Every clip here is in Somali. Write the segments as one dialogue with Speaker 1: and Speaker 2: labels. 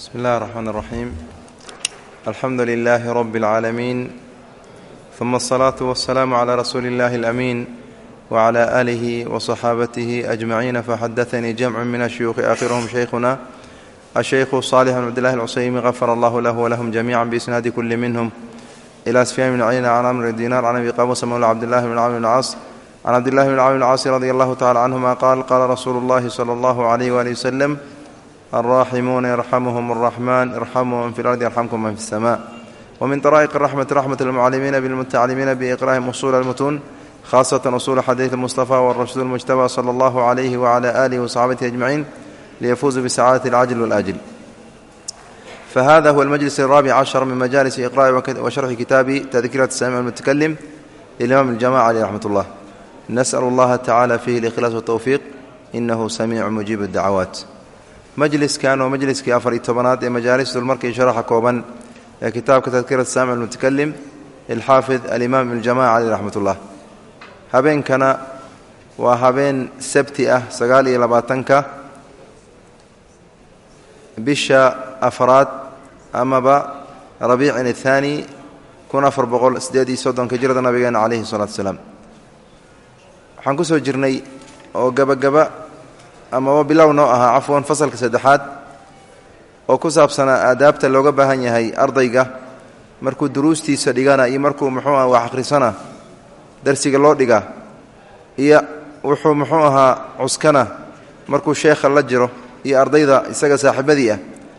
Speaker 1: بسم الله الرحمن الرحيم الحمد لله رب العالمين ثم الصلاة والسلام على رسول الله الأمين وعلى آله وصحابته أجمعين فحدثني جمع من الشيوخ آخرهم شيخنا الشيخ صالح بن عبد لله العسيمي غفر الله له ولهم جميعا بإسناد كل منهم إلى سفيان بن عينة عن عمر دينار عن أبي qاbوس mولى عبد الله بن عمر بن عن عبد الله بن عمر العاص رضي الله تعالى عنهما -قال - قال رسول الله صلى الله عليه وآله وسلم الراحمون يرحمهم الرحمن ارحموا من في الأرض يرحمكم من في السماء ومن طرائق الرحمة رحمة المعلمين بالمتعلمين بإقراهم أصول المتون خاصة أصول حديث المصطفى والرشد المجتبى صلى الله عليه وعلى آله وصحابته أجمعين ليفوز بسعادة العجل والآجل فهذا هو المجلس الرابع عشر من مجالس إقراء وشرح كتاب تذكرة السامع المتكلم للإمام الجماعة عليه رحمة الله نسأل الله تعالى فيه الإخلاص والتوفيق إنه سميع مجيب الدعوات majliskan waa majliskii afar iyo tobanaad ee majaalis markii sharaxa kooban ee kitaabka tadkirat saamic almutakalim ilxaafid alimaam ibnjamaca caleyh raxmat ullah habeenkana waa habeen sabti ah sagaal iyo labaatanka. Bisha afraad amaba rabiicin athaani kun afar boqol sideed iyo soddonka jirada nabigeena caleyhi salaatu salaam. Waxaan ku soo jirnay oo gabagaba amaba bilow noo ahaa cafwan fasalka saddexaad oo ku saabsanaa aadaabta looga baahan yahay ardayga markuu duruustiisa dhigana iyo markuu muxuu aha wax akhrisana darsiga loo dhigaa iyo wuxuu muxuu ahaa cuskana markuu sheekha la jiro iyo ardayda isaga saaxiibadii ah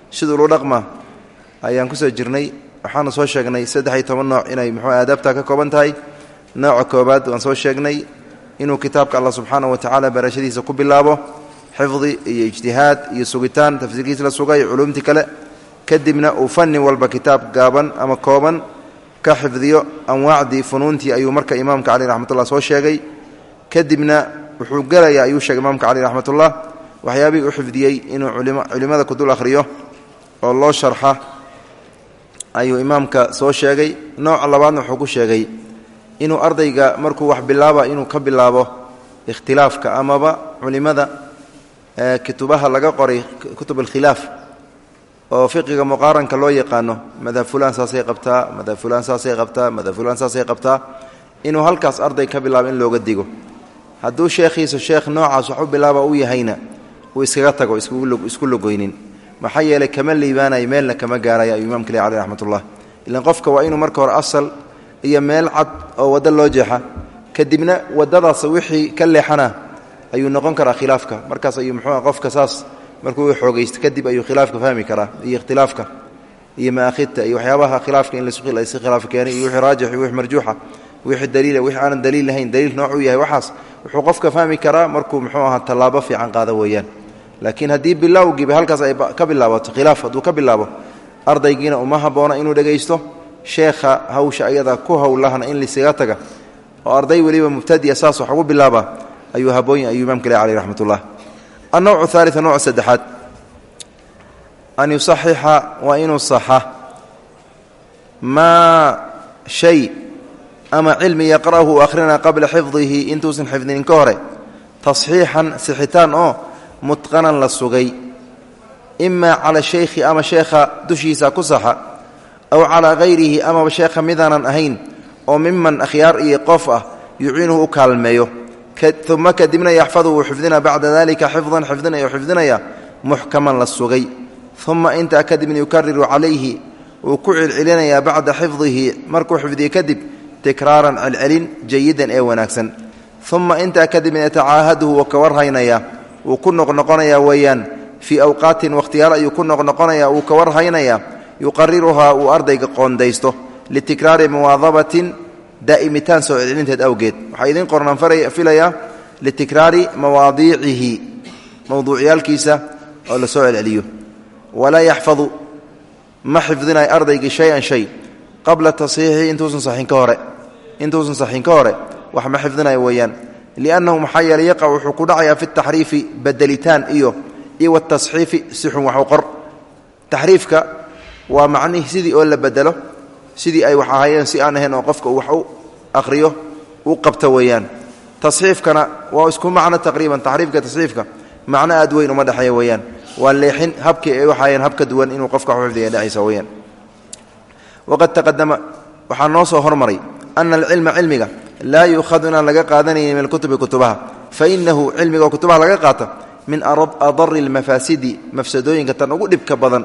Speaker 1: siduu lu dhaqma ayaan ku soo jirnay waxaanu soo sheegnay saddex iyo toban nooc inay muxuu aadaabta ka kooban tahay. Nooca koobaad waan soo sheegnay inuu kitaabka allah subxaana wa tacaala barashadiisa ku bilaabo xifdi iyo ijtihaad iyo sugitaan tafsiirkiisa la sugay culumtii kale kadibna uu fanni walba kitaab gaaban ama kooban ka xifdiyo anwaacdii funuuntii ayuu marka imaamka cali raxmatullah soo sheegay. Kadibna wuxuu gelaya ayuu sheegay imaamka cali raxmatullah waxyaabihii u xifdiyey inuu culimmada ku dul akhriyo oo loo sharxa ayuu imaamka soo sheegay. Nooca labaadna wuxuu ku sheegay inuu ardayga markuu wax bilaaba inuu ka bilaabo ikhtilaafka amaba culimada kitubaha laga qoray kutub alkhilaaf oo fiqiga muqaaranka loo yaqaano madhab fulan saasay qabtaa madhab fulan saasay qabtaa madhab fulan saasay qabtaa inuu halkaas arday ka bilaabo in looga digo. Hadduu sheekhiisa sheekh noocaas wax u bilaaba u yahayna uu iskaga tago isku logoynin maxaa yeelay kama liibaanayo meelna kama gaaraya ayuu imamka le caleh raxmatullah. Ilan qofka waa inuu marka hore asal iyo meel cad oo waddo loo jeexa kadibna waddadaas wixii ka leexana ayuu noqon karaa khilaafka. Markaas ayuu muxuu qofka saas markuu xoogaysto kadib ayuu khilaafka fahmi karaa iyo ikhtilaafka iyo maakhidta iyo waxyaabaha khilaafka in lasi khilaaf keenay iyo wixii raajix iyo wixii marjuuxa wixii daliila wixii aanan daliil lahayn daliil nooc u yahay waxaas wuxuu qofka fahmi karaa markuu muxuu ahaa tallaabo fiican qaado weeyaan. Laakiin haddii bilowgiiba halkaas ay ka bilaabato khilaaf hadduu ka bilaabo ardaygiina uma habboona inuu dhegaysto sheekha hawsha ayada ku howlahna in lisaga taga oo arday weliba mubtadiya saas wax ugu bilaaba ayuu habooyin ayuu imamka le aleh raxmat ullah annowcu haaliثa nooc saddexaad. An yusaxixa waa inuu saxa maa shay ama cilmi yaqra'hu u akhrina qabla xifdihi intuusan xifdinin ka hore. Tasxiixan sixitaan oo mutqanan la sugay. Ima cala shaykhi ama sheekha dushiisa ku saxa aw calaa hayrihi amaba sheekha midaanan ahayn oo miman akhyaar iyo qof ah yuciinuhu u kaalmeeyo uma kadibna yaxfadu wuu xifdina bacda dalika xifdan xifdinaya xifdinaya muxkaman la sugay. Uma intaa kadibna yukariru calayhi wuu ku celcelinayaa bacda xifdihi markuu xifdiye kadib tikraaran celcelin jayidan ee wanaagsan. Uma intaa kadibna yatacaahaduhu wuu ka warhaynaya wuu ku noqnoqonayaa weeyaan fii awqaatin wakhtiyaal ayuu ku noqnoqonaya wuu ka warhaynaya uu ardayga qoondaysto litikraari muwaadabatin daa'imitaan soo celcelinteed awgeed. Waxaa idiin qornaan filayaa litikraari mawaadiicihi mowduucyaalkiisa oo la soo celceliyo. Walaa yaxfadu ma xifdinayo ardaygii shay-an shay. Qabla tasxiixihi intuusan saxiin ka hore intuusan saxiin ka hore wax ma xifdinayo weeyaan. Liannahu maxaa yeeley yaqac wuxuu ku dhacayaa fi taxriifi bedelitaan iyo iyo watasxiifi sixun waxu qor. Taxriifka waa macnihii sidii oo la bedelo sidii ay wax ahaayeen si aan ahayn oo qofka uu wax u akhriyo u qabto weeyaan. Tasxiifkana waa isku macno taqriiban taxriifka tasxiifka macno aad weyn uma dhexeeya weeyaan. Waa leexin habkii ay waxaayeen hab ka duwan inuu qofka wax xifdiya dhexaysa weyaan waqad taqadama waxaa noo soo hormaray ana alcilma cilmiga laa yuukhadu inaan laga qaadanaynin min alkutubi kutubaha fainahu cilmiga oo kutubaha laga qaata min adari almafaasidi mafsadooyinka tan ugu dhibka badan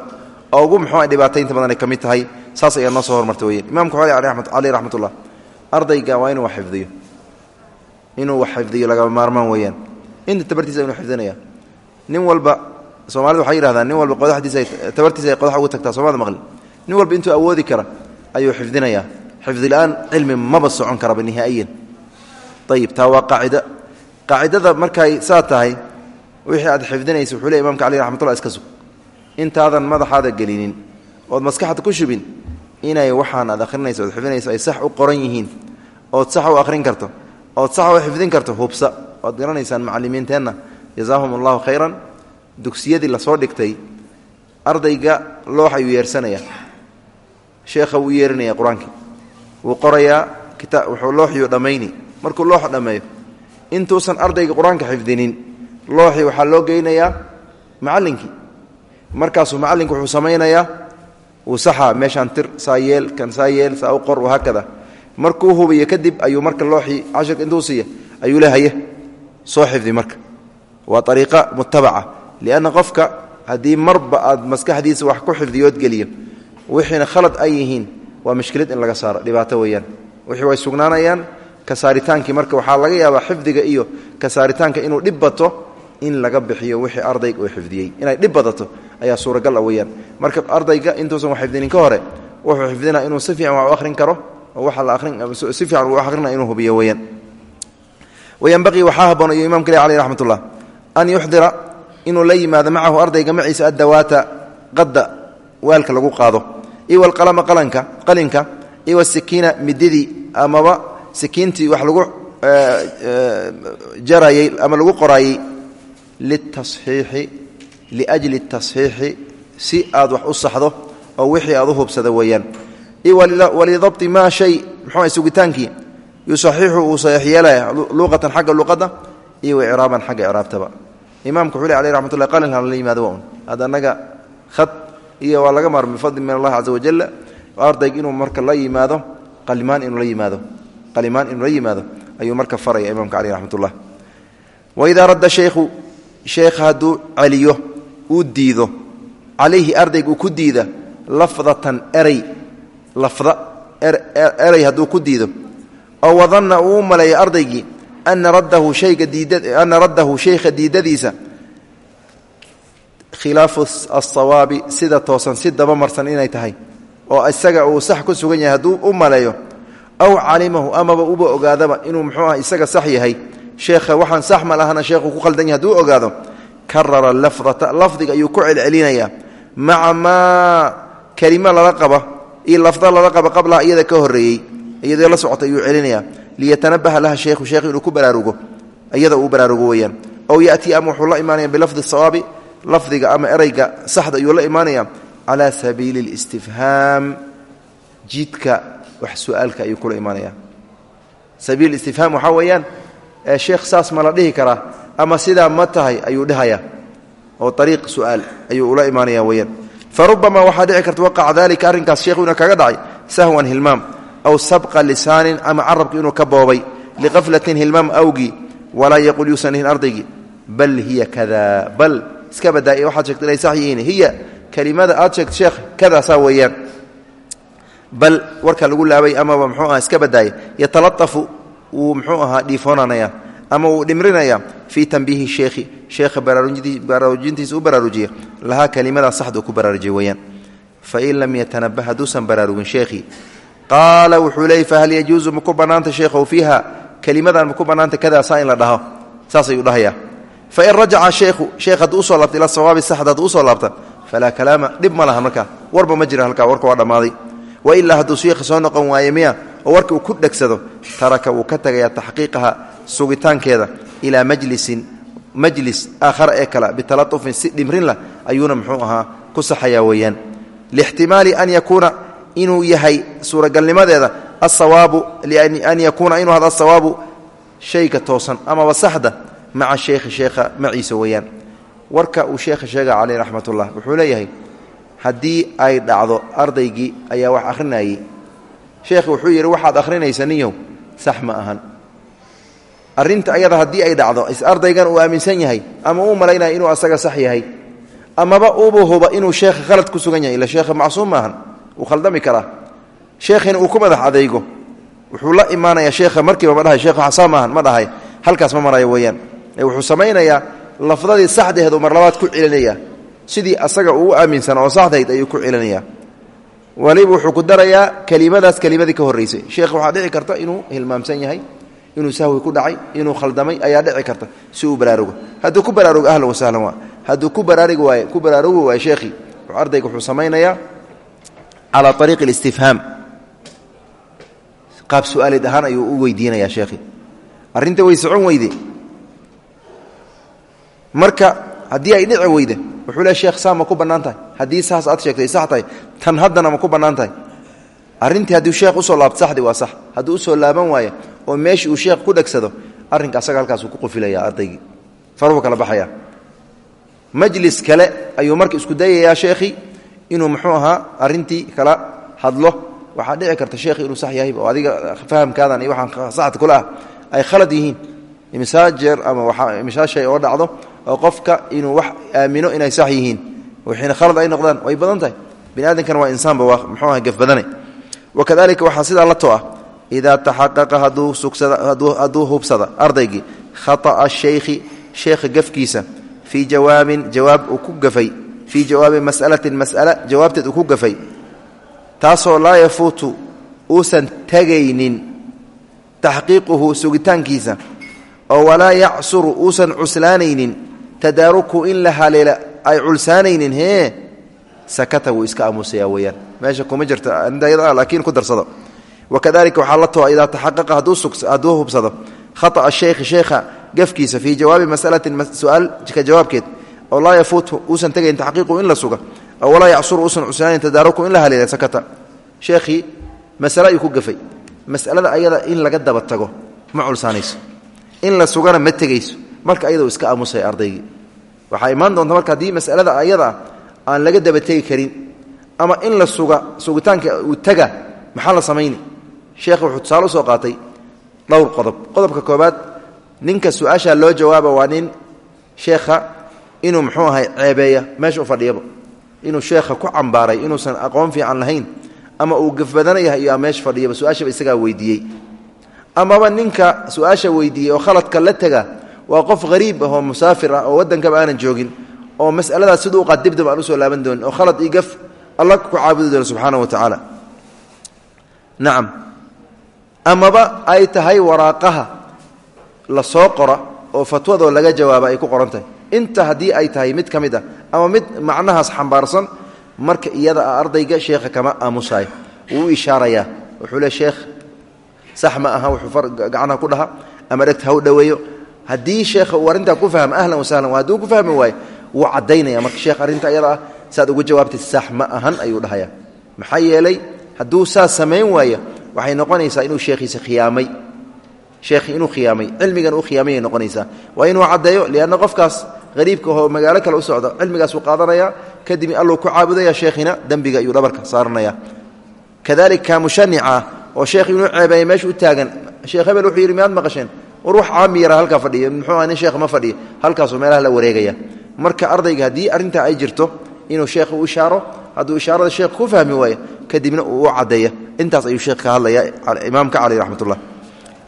Speaker 1: oo ugu muxuu dhibaataynta badan ay ka mid tahay saas ayaa noo soo hormartay weyaan imamku caleyh raxmatullah ardayga waa inuu wax xifdiyo. Inuu wax xifdiyo lagama maarmaan weeyaan. Inta tabartiisa inuu xifdinaya nin walba soomaalida waxay yidhahdaan nin walba qodaxdiisa tabartiisa ay qodax ugu tagtaa soomada maqli. Nin walba intuu awoodi kara ayuu xifdinayaa. Xifdila-aan cilmi maba socon karaba nihaa'iyan ayib taa waa qaacida. Qaacidada markay saa tahay wixii aad xifdinaysa wuxuu le imamka caleyh raxmatullah iska sug intaadan madaxaada gelinin ood maskaxda ku shubin inay waxaan aad akhrinayso ood xifdinayso ay sax u qoran yihiin ood sax u akhrin karto ood sax u xifdin karto hubsa waad garanaysaan macalimiinteenna jazaahum allahu khayran dugsiyadii la soo dhigtay ardayga loox ayuu yeersanaya sheekha wuu yeerinaya qur'aankii wuu qorayaa kita wuxuu looxiyuu dhammayni markuu loox dhammeeyo intuusan ardayga qur'aanka xifdinin looxii waxaa loo geynayaa macallinkii markaasuu macallinku wuxuu samaynayaa wuu saxaa meeshaan tir saa yeel kan saa yeel saa u qor wahaakada markuu hubiyo kadib ayuu marka looxii cashirka intuu siiya ayuu le soo xifdi marka. Waa ariiqa mutabaca lianna qofka haddii marba aad maskaxdiisa wax ku xifdiyood geliyo wixiina khalad ay yihiin waa mushkilad in laga saaro dhibaato weeyaan. Wixii way sugnaanayaan kasaaritaankii marka waxaa laga yaabaa xifdiga iyo kasaaritaanka inuu dhib bato in laga bixiyo wixii ardayga uu xifdiyey inay dhib badato ayaa suuragal ah weyaan marka ardayga intuusan wax xifdinin ka hore wuxuu xifdina inuu si fiican wax u ahrin karo oo waxa la si fiican uu akhrina inuu hubiyo weyaan wayanbaqii waxaa haboon iyo imamka le aleyh raxmat an yuxdira inuu la yimaado macahu ardayga maciisa addawaata qadda waalka lagu qaado. Iyo walqalama qalanka qalinka iyo wasikiina mididii amaba sikiintii wax lagu jarayey ama lagu qoraayey litasxiixi liajli tasxiixi si aad wax u saxdo oo wixii aad u hubsada weeyaan. Walidabti maa shay muxuu sugitaankii yusaxiixu uu saxiix yeelaya luqatan xagga luqadda iyo icraaban xagga icraabtaba. Imaamku wuxuu le aleh raxmat ullah qalin hala yimaado un hadda annaga khad iyo waa laga maarmay bifadli min allahi caza wajalla ardayg inuu marka la yimaado qalimaan inuu la yimaado qalimaan inuu la yimaado ayuu marka faraya imaamka caleyh raxmat ullah waidaa radda shaykhu uu diido. Calayhi ardayg uu ku diida lafdatan eray. Lafda eray hadduu ku diido. Oo wadanna uu u maleeyo ardaygii ana raddahu shayga diidana raddahu shaykha diidadiisa. Khilaafu asawaabi sida toosan si dabamarsan inay tahay oo isaga uu sax ku sugan yahay hadduu u maleeyo. Aw calimahu amaba uba ogaadaba inuu muxuu ah isaga sax yahay. Sheekha waxaan sax ma lahana sheekhu ku khaldan yahay hadduu ogaado karara lafdata lafdiga ayuu ku celcelinayaa. Maca maa kelimo lala qaba iyo lafda lala qaba qablaha iyada ka horreeyey iyadoo la socota ayuu celinayaa. Liyatanabaha laha sheekhu sheekh inuu ku baraarugo iyada uu baraarugo weeyaan. Ow yatii ama wuxuu la imaanaya bilafdi sawaabi lafdiga ama erayga saxda ayuu la imaanaya calaa sabiili اlistifhaam jidka wax su'aalka ayuu kula imaanaya sabiil istifhaam waxaa weeyaan karaa ama sidaa ma tahay ayuu dhahaya oo ariiq su'aal ayuu ula imaanaya weyaan farubama waxaa dhici karta waqaca dalika arrinkaas sheekhu kaga dhacay sahwan hilmaam aw sabqa lisaanin ama carabki inuu ka boobay liqaflatin hilmaam awgii walaa yaqul yuusan ardaygii bal hiya kada bal iska badaa waxaad sheegta inay sax hiya kelimada aad sheegta sheekh kadaasaa weeyaan. Bal warka lagu laabay amaba mxuu iska badaaya yatalaafu wuu mxuu ahaa ama wuu dhimrinaya fii tanbiihi sheekhi sheekha baraarujintiisa u baraarujiya lahaa kelimadaa saxda ku baraarujiya weyaan fain lam yatanabah hadduusan baraarugin sheekhii qaala wuxuu leeyay fahal yajuusu maku bannaanta sheekhow fiiha? Kelimadan maku bannaanta kadaasaa in la dhaho? Saas ayuu dhahayaa. Fain rajaca sheekhu sheekh hadduu u soo laabta ila sawaabi saxda hadduu u soo laabta falaa kalaama dhib ma laha markaa warba ma jira halkaa warka waa dhammaaday. Wailaa hadduu sheekha soo noqon waaye miya oo warka uu ku dhegsado taraka wuu ka tagayaa taxqiiqaha sugitaankeeda ilaa majlisin majlis aakhara ee kale bitalatufin si dhimrin lah ayuuna muxuu ahaa ku saxayaa weeyaan. Lixtimaali an yakuuna inuu yahay suuragalnimadeeda asawaabu an yakuuna inuu hado asawaabu shayga toosan amaba saxda maca sheekhi sheekha maciisa weeyaan. Warka uu sheekha sheega caleyh raxmatullah wuxuu leeyahay haddii ay dhacdo ardaygii ayaa wax akhrinayey. Sheekhi wuxuu yidhi waxaad akhrinaysa ninyow sax ma ahan arrinta ayada haddii ay dhacdo is ardaygan uu aaminsan yahay ama uu malaynaya inuu asaga sax yahay amaba uba huba inuu sheekha khalad ku sugan yahay ila sheekha macsuum maahan wuu khaldami karaa. Sheekhina uu ku madax wuxuu la imaanaya sheekha markiiba ma dhahay sheekh waxsaa maahan ma dhahay halkaas ma marayo weeyaan. Wuxuu samaynayaa lafdadii saxdeedu mar labaad ku celinaya sidii asaga uu aaminsan oo saxdayd ayuu ku celinaya waliba wuxuu ku darayaa kelimadaas kelimadii ka horreysay. Sheekh waxaa dhici karta inuu hilmaamsan yahay inuu sahwi ku dhacay inuu khaldamay ayaa dhici karta si uu baraarugo. Hadduu ku baraarugo ahlan wasahlan waa. Hadduu ku baraarigi waaye ku baraarugi waaye sheekhii ardayga wuxuu samaynayaa calaa ariiqi اlistifhaam qaab su'aalid ahaan ayuu u weydiinayaa sheekhii arrinta way socon weyde. Marka haddii ay dhici weyde wuxuu le sheekh saa ma ku bannaan tahay? Haddii saas aad sheegtay sax tahay. Tan haddana ma ku bannaan tahay arrintii hadduu sheekh u soo laabto saxdii waa sax. Hadduu u soo laaban waayo oo meeshii uu sheekh ku dhegsado arrinka asaga halkaasuu ku qufilaya ardaygii faruu kala baxaya. Majlis kale ayuu marka isku dayayaa sheekhii inuu muxuu ahaa arrintii kala hadlo. Waxaa dhici karta sheekhi inuu sax yahay oo adiga fahamkaadan iyo waxaan saxda kula ah ay khalad yihiin. Imsaa ama imsaa shay oo dhacdo oo qofka inuu wax aamino inay sax yihiin. Wixiina khalad ay noqdaan. Way badan tahay. Bini aadamkana waa insaanba waa muxuu aha gafbadane wakadalika waxaa sidaa la to ah idaa taxaqaqa hadduu hubsada ardaygii khata'a shaykhi sheekha gafkiisa fii jawaabin jawaab uu ku gafay fii jawaabi mas'alatin mas'ala jawaabteed uu ku gafay taasoo laa yafuutu uusan tegaynin taxqiiquhu sugitaankiisa oo walaa yacsuru uusan cuslaanaynin tadaaruku in la haleela ay culsaanaynin hee sakata wuu iska aamusaya weyaan meesha kuma arintayada laakiin ku darsado. Wakadalika waxaa la toa idaa taxaqaqa hadduu hubsado. Khata'a sheykhi sheekha gafkiisa fii jawaabi masalatin su'aal ka jawaabkeed. Oo laa yafuutu uusan tegayn taxqiiqu in la suga. Oo walaa yacsuru uusan cuslaanayn tadaaruku in la haleela sakata. Sheekhii masale ayuu ku masalada ayada in laga daba tago ma culsaanayso. In la sugana ma tegayso. Marka ayadoo iska aamusaya ardaygii waxaa imaan doonta marka haddii masalada ayada aan laga daba tegi karin ama in la suga sugitaanka uu taga maxaa la samayni? Sheekh wuxuu tusaale u soo qaatay dhowr qodob. Qodobka koobaad ninka su'aashaa loo jawaaba waa nin sheekha inuu muxuu ahay ceebeeya meesha u fadhiyaba. Inuu sheekha ku cambaaray inuusan aqoon fiican lahayn ama uu gafbadanayahay iyo meesha fadhiyaba su'aashaba isagaa weydiiyey. Amaba ninka su'aasha weydiiyey oo khaladka la tega waa qof hariib ah oo musaafir ah oo waddankaba aanan joogin oo masaladaas siduu qadibdaba aan u soo laaban doonin oo khalad io gaf alla ku caabudi doono subxaana wa tacaala. Nacam amaba ay tahay waraaqaha la soo qora oo fatwadoo laga jawaaba ay ku qoran tahay. Inta haddii ay tahay mid ka mid ah ama mid macnahaas xambaarsan marka iyada ah ardayga sheekha kama aamusayo wuu ishaarayaa. Wuxuu le sheekh sax ma aha wuxuu gacnaha ku dhaha ama dhegta ha u dhoweeyo haddii sheekha uu arrintaa ku fahmo ahlan wasahlan hadduu ku fahmi ah saad uga jawaabtay sax ma ahan ayuu dhahaya maxaa yeelay hadduu saas samayn waayo waxay noqonaysaa inuu sheekhiisa khiyaamay. Sheekhii inuu khiyaamay cilmigan u khiyaamayay noqonaysaa. Waa inuu caddeeyo lianna qofkaas hariibka oo magaalo kale u socdo cilmigaasuu qaadanaya kadib alluu ku caabudaya sheekhina dembiga ayuu dhabarka saaranaya kadalika mushanica oo sheekh inuu ceebeeya meesha u taagan sheekh hebel wuxuu yidhi miyaad maqasheen? War wax caami yara halkaa fadhiya muxuu ah nin sheekh ma fadhiya halkaasuu meelaha la wareegaya. Marka ardayga haddii arrintaa ay jirto inuu sheekh u ishaaro hadduu ishaarada sheekh ku fahmi waayo kadibna uu u intaas ayuu sheekh ka hadlaya imaamka caleyh raxmatullah.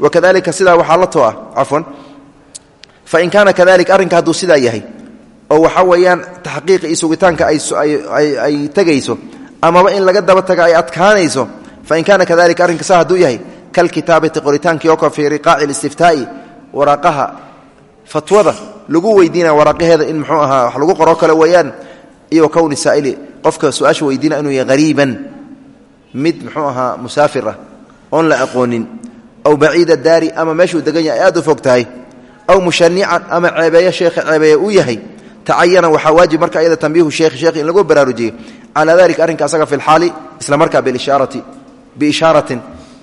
Speaker 1: Wakadalika sidaa waxaa la too ah cafwan fain kaana kadalika arrinka hadduu sidaa yahay oo waxa weeyaan taxqiiqa iyo sugitaanka ay tegayso amaba in laga daba taga ay adkaanayso fain kaana kadalika arrinka saa hadduu yahay kalkitaabati qoritaankii oo ka fii riqaaci listiftaa'i waraaqaha fatwada lagu weydiinaya waraaqaheeda in muxuu ahaa wax lagu qoro kale weeyaan iyo kowni saa'ili qofka su'aasha weydiina inuu yahay hariiban mid muxuu ahaa musaafir ah oon la aqoonin aw baciida daari ama meeshuu degan yahay ay aad u fog tahay aw mushanican ama ceebeeyo sheekha ceebeeye uu yahay tacayana waxaa waajib marka ayada tambiihu sheekhi sheekhi in lagu baraarujiyo calaa dalika arrinka asaga fi lxaali isla markaa biishaarati biishaaratin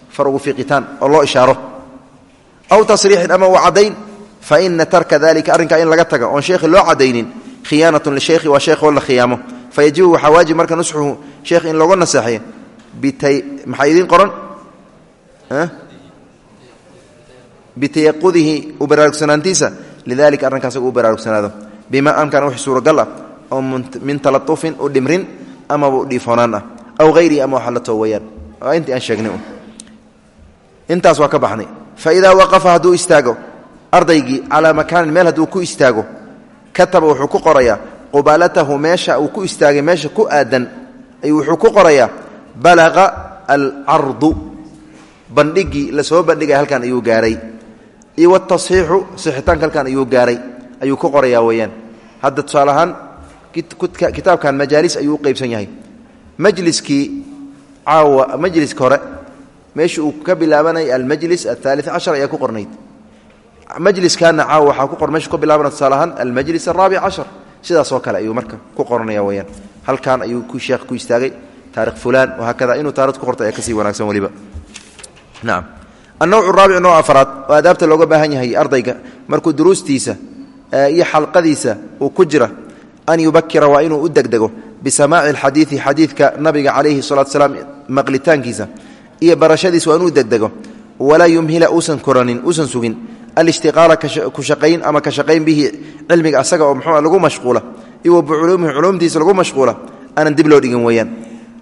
Speaker 1: far ugu fiiqitaan oo loo ishaaro. Aw tasriixin ama uu caddayn fa ina tarka dalika arrinkaa in laga taga oon sheekhi loo caddaynin khiyaanatun lishaykhi waa sheekhoo la khiyaamo. Fa yajibu waxaa waajib marka nusxuhu sheekh in looga naseexeeyo maxaa idiin qoran? Bitayaqudihi u baraarugsanaantiisa lidalika arrinkaas u baraarugsanaado bima amkana wix suuragal ah oo min talatufin u dhimrin amaba u dhiifoonaan ah. Aw hayrihi ama waxa la too weyaan intii aan sheegnay intaas waa ka baxnay. Fa idaa waqafa hadduu istaago ardaygii calaa makaanin meel hadduu ku istaago kataba wuxuu ku qorayaa qubaalatahu meesha uu ku istaagay meesha ku aadan ayuu wuxuu ku qorayaa balaqa alcardu bandhigii lasoo bandhigay halkan ayuu gaaray iyo wataصxiixu sixitaanka halkan ayuu gaaray ayuu ku qorayaa weeyaan hadda tusaale ahaan kitaabkan majaalis ayuu u qeybsan yahay majliskii caawa majliska hore meesha uu ka bilaabanaya almajlis aلثaali cashar ayaa ku qornayd majliskaana caawa waxaa ku qor meesha ka bilaabanaya tusaale ahaan almajlis الraabic cashar. Sidaasoo kale ayuu marka ku qoranaya weyaan halkan ayuu ku sheekh ku istaagay taarikh fulan wahaakada inuu taarikh ku qorto ayaa ka sii wanaagsan weliba nacam annowcu raabic nooc afraad oo adaabta looga baahan yahay ardayga. Markuu duruustiisa iyo xalqadiisa uu ku jira an yubakira waa inuu u degdego bisamaaci alxadiidi xadiidka nabiga calayhi salatu salaam maqlitaankiisa iyo barashadiisa waa inuu degdego. Walaa yumhila uusan koranin uusan sugin alishtiqaala ku shaqayn ama ka shaqayn bihi cilmiga asaga oo muxuu lagu mashquula. Iyo biculuumihi culuumtiisa lagu mashquula. Aanan dib loo dhigin weeyaan.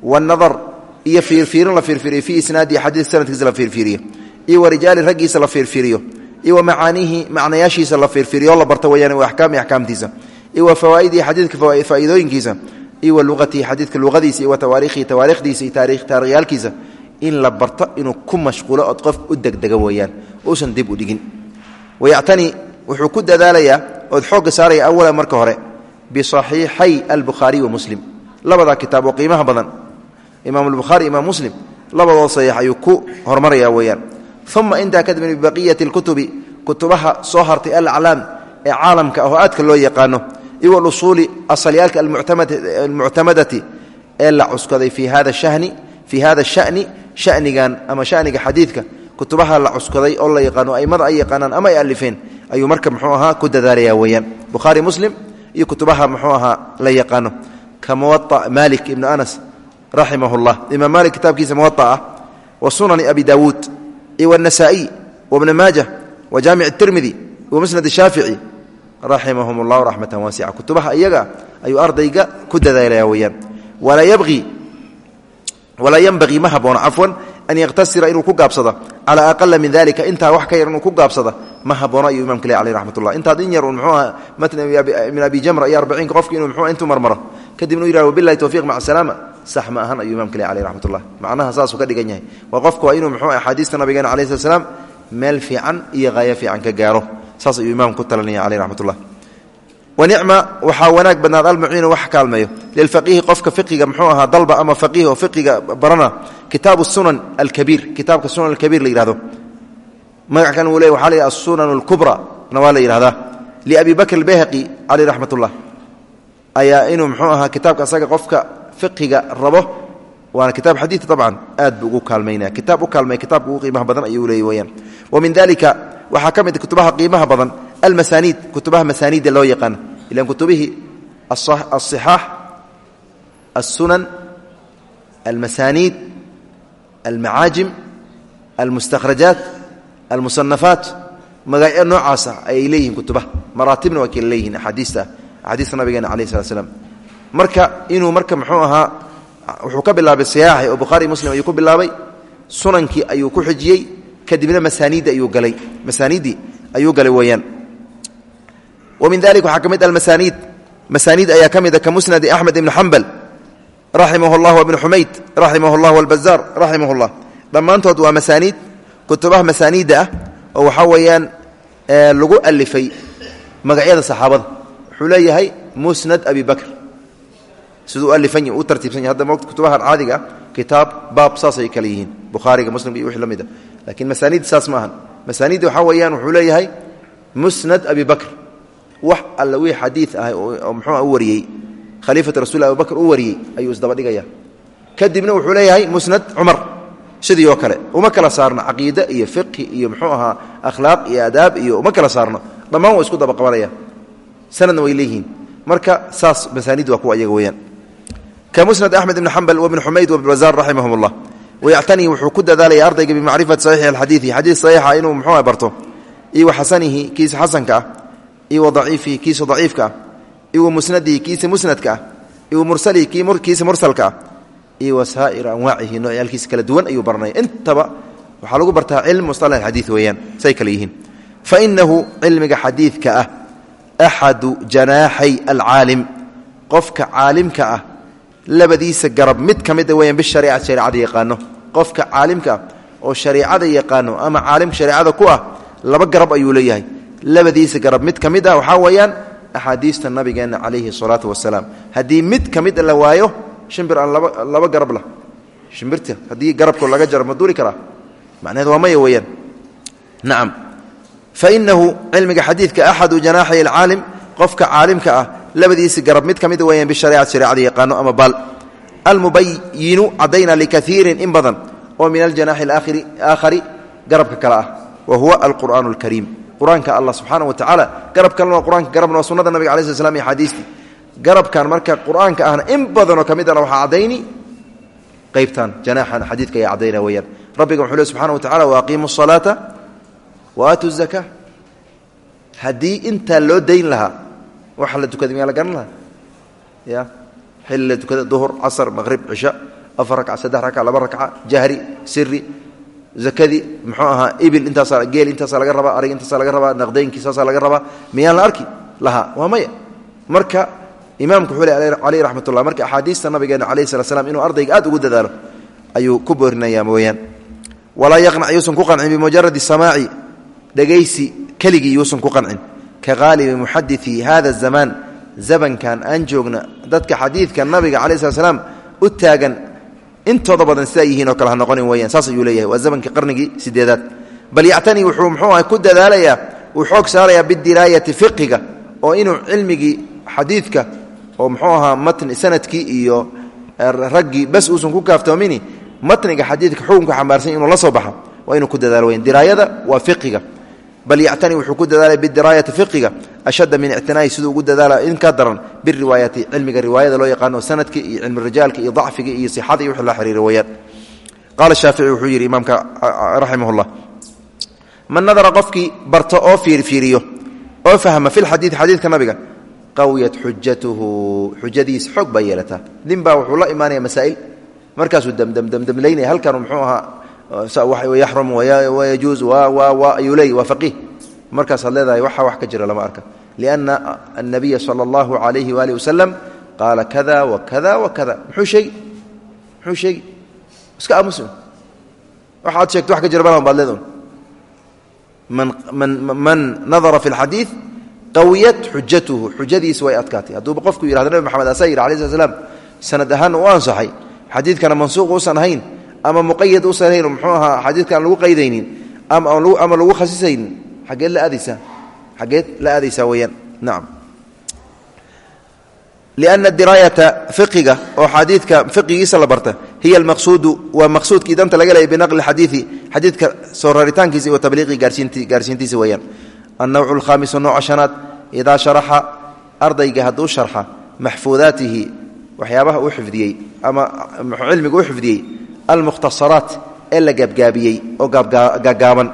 Speaker 1: Wanadar iyo fiirfiirin la fiirfiiriyo fii isnaadihi xadiid sanadkiisa la fiirfiiriyo iyo wa rijaali raggiisa la fiirfiiriyo iyo wa macaaniihi macnayaashiisa la fiirfiiriyo la barto weyaan wa axkaami axkaamtiisa. Iyo wa fawaa'idihi xadiidka faa'iidooyinkiisa. Iyo wa luqatihi xadiidka iyo wa tawaariikhihi tawaariikhdiisa iyo taariikhyaalkiisa. In la barto inuu ku mashquulo qof u degdega weeyaan. Uusan dib u dhigin wayactani wuxuu ku dadaalayaa ood xoogga saaraya awala marka hore bisaxiixay albukhaariy wa muslim labadaa kitaab oo qiimaha badan imaam albukhaari imaam muslim labadoo saxiix ayuu ku hormaraya weeyaan uma intaa kadib bibaqiyati اlkutubi kutubaha soo hartay alaclaam ee caalamka ahoo aadka loo yaqaano iyo alusuuli asalyaalka almuctamadati ee la cuskaday fii hada shani fii ama shaniga xadiidka kutubaha la cuskaday oo la yaqaano aimada ay yaqaanaan ama ay alifeen ayuu marka muxuu ahaa ku dadaalaya weeyaan bukhaari muslim iyo kutubaha muxuu ahaa la yaqaano ka muwaطa malik ibnu anas raximah اllah imaam malik kitaabkiisa muwaطa ah wa sunani abi dawuud iyo wالنasaaئي وبن maaجة وjaamiع التirmidi وmusنad الshaafiعي raximahum الlah raxmaة waasica kutubaha iyaga ayuu ardayga ku dadaalaya weyaan walaa ynbagii ma haboona cafwan an yaktasira inuu ku gaabsado calaa aqala min dalika intaa wax ka yar inuu ku gaabsado ma haboona ayuu imamka le aleh raxmatullah intaa in yar un mxuuaha min abi jamra iyo arbaciinka qofki inuu mxua intuu marmaro kadibna u yihah wabilahi towfiiq maca salaama sax ma ahan ayuu imamka le aleh raxmatullah macnaha saasuu ka dhigan yahay waa qofku waa inuu mxuu axaadiista nabigeena alah slat slaam meel fiican iyo haayo fiican ka gaaro saas ayuu imaamka ku talanaya aleh raxmatullah wanicma waxaa wanaag badnaad almuciinu wax kaalmeeyo lilfaqiihi qofka fiqiga mxuu ahaa dalba ama faqiih oo fiqiga barana kitaabu sunan alkabiir kitaabka sunan alkabiir la yihahdo magac kan wuu le waxa la yidhah asunan alkubra na waa la yidhahdaa liabi bakr albayhaqi caleyh raxmat ullah ayaa inuu mxuu ahaa kitaabka asaga qofka fiqiga rabo. Waana kitaab xadiid dabcan aad buu ugu kaalmaynaya kitaab u kaalmay kitaabka ugu qiimaha badan ayuu leeyay weyaan wa min dalika waxaa ka mid kutubaha qiimaha badan almasaaniid kutubaha masaaniidda loo yaqaano ilan kutubihii alصixaax alsunan almasaaniid almacaajim almustakhrajaat almusanafaat magacyo noocaasa ayay leeyihiin kutubaha maraatibna waa kala leeyihiin axaadiista axaadiista nabigeena alayh slat slam marka inuu marka muxuu ahaa wuxuu ka bilaabay siyaaxi oo bukhaari muslim ayuu ku bilaabay sunankii ayuu ku xijiyey kadibna masaaniiddi ayuu galay masaaniiddii ayuu galay weeyaan min dalik waxaa ka mid almasaaniid masaaniid ayaa ka mida ka musnadi axmed ibni xambal raximah llah wabni xumayd raximah llah walbazaar raximah llah dhammaantood waa masaaniid kutubaha masaaniidda ah oo waxaa weeyaan lagu alifay magacyada saxaabada wuxuu leeyahay musnad abi bakr siduu alifan u tartiibsan yahy hadda kutubahan caadiga ah kitaab baab saasay kale yihiin bukhaariga muslim iyo wixii la mid a laakiin masaaniid saas ma ahan masaaniidda waxaa weeyaan wuxuu leeyahay musnad abi bakr wax alla wii xadiid ah oo muxuua u wariyey khaliifat rasul abu bakr u wariyey ayuu isdaba dhigaya. Kadibna wuxuu leeyahay musnad cumar sidii oo kale. Uma kala saarno caqiide iyo fiqhi iyo muxuu ahaa akhlaaq iyo adaab iyo uma kala saarno. Dhammaan waa isku daba qabanaya. Sanadna way leeyihiin. Marka saas masaanid waa kuwa iyaga weyaan ka musnad axmed ibn xambal wabn xumayd wabn wasaar raximahum ullah wayactanii wuxuu ku dadaalaya ardayga bimacrifati saxiixi alxadiidi xadiid saxiixa inuu muxuu barto. Iyo wa xasanihi kiisa xasanka ah iyo wa daciifihi kiisa daciifka ah iyo kiisa musnadka ah iyo wa mursalihi kiisa mursalka ah saa'ira anwaacihi noocyaalkiisa kala duwan ayuu baranaya intaba waxaa lagu bartaa cilm musطalax xadiid weeyaan say kale yihiin. Fainahu cilmiga xadiidka ah axadu janaaxay alcaalim qofka caalimka ah labadiisa garab mid ka mida weyaan bishariicati shareecada yaqaano. Qofka caalimka ah oo shareicada yaqaano ama caalimka shareecada ku ah laba garab ayuu leeyahay labadiisa garab. Mid ka mid ah waxaa weeyaan axaadiista nabigeenna calayhi salaatu wasalaam. Haddii mid ka mid la waayo shimbir aan laba laba garab lah. Shimbirta haddii garabko laga jaro ma duuli karaa? Waa maya weeyaan. Nacam fainahu cilmiga xadiidka axadu janaaxay alcaalim qofka caalimka ah labadiisi garab mid ka mid weyaan bishareecati shareecada yaqaano ama baal. Almubayinu caddayna likaiirin in badan oo min aljanaaxi aakhari garabka kale ah qur'aanka subxaana wa tacaala garab kalena waa qur'aanka garabna waa sunnada nabiga alai sl slam iyo xadiistii garabkan marka qur'aanka ahna in badanoo ka midana waxaa caddayni qaybtan janaaxan xadiidka ayaa caddayna weyaan rabbiga wuxuu le subxana wa tacala waaqiimu asalaata wa aatu haddii intaa loo dayn lahaa waxa la tukaday miyaa la garan lahaa? Ya xilli la tukada duhur casar maqhrib cisho afar rakca saddex rakca laba rakca jahri siri zakadii muxuu ahaa ibil intaasaa geel intaasaa laga rabaa arig intaasaa laga rabaa naqdaynkii saasaa laga rabaa miyaan la arki lahaa waa maya. Marka imaamku wuxuu le caleyh raxmat ullah marka axaadiista nabigeena calayhi slat slam inuu ardayga aad ugu dadaalo ayuu ku boorinayaa mooyaan. Walaa yaqnac yuusan ku qancin bimujaradi samaaci. Dhegaysi keligii yuusan ku qancin. Ka haalibi muxadii hada zamaan zamankan aan joogna dadka xadiidka nabiga calayi slat slaam u taagan intooda badan sidaa yihiin oo kale ha noqonin weyaan saas ayuu leeyahay. Waa zamankii qarnigii sideedaad bal yactanii wuxuu muxuu aha ku dadaalayaa uu xoog saarayaa bidiraayati fiqiga oo inuu cilmigii xadiidka oo muxuu ahaa matni sannadkii iyo raggii bas uusan ku kaaftoomini matniga xadiidka xukunka xambaarsan inuu la soo baxo waa inuu ku dadaalo weyan diraayada waa fiqiga bal yactani wuxuu ku dadaalaya bidiraayati fiqiga ashadda min ictinaa'i siduu ugu dadaala in ka daran biriwaayati cilmiga riwaayada loo yaqaano sanadka iyo cilmi rijaalka iyo dacfiga iyo sixada iyo wixii la xiriira weyaan qaala shaafici wuxuu yidhi imaamka raximahullah man nadara qofkii barto oo fiirfiiriyo oo fahma fi lxadiidi xadiidka nabiga qawiyat xujatuhu xujadiis xoog baa yeelataa. Nin baa wuxuu la imaanaya masaa'il markaasuu damdamdamdamlaynaya halkanu muxuu ahaa yaxrum wayajuuz ayuu leey waa faqiih markaasaad leedahay waxa wax ka jira lama arka. Lianna annabiya sala allahu calayhi waalihi wasalam qaala kada wa kada wa kada. Muxuu sheegi muxuu sheegi iska aamusun waxaad wax ka jira malahan baad leedaun man nadara fi lxadiid qawiyat xujatuhu xujadiisa way adkaatay. Hadduuba qofku yihahdo nebi maxamed asaa yidhi alai slat slam sanad ahaan u ansaxay. Xadiidkana mansuuq ama muqayad uusan ahayn muxuu ahaa xadiidka aan lagu ama lagu khasisaynin xageed la aadaysaa xageed la aadaysaa weeyaan. Nacam lianna diraayata fiqiga oo xadiidka fiqigiisa la barta hiya almaqsuudu waa maqsuudkii danta laga leeyay binaqli xadiidi xadiidka soo raritaankiisa iyo tabliiqi gaarsiintiisa weeyaan. Annawcu alkhaamisu nooca shanaad idaa sharaxa ardayga hadduu sharxa maxfuudaatihi waxyaabaha uu xifdiyey ama cilmiga u xifdiyey almukhtasaraat ee la gaabgaabiyey oo gaagaaban.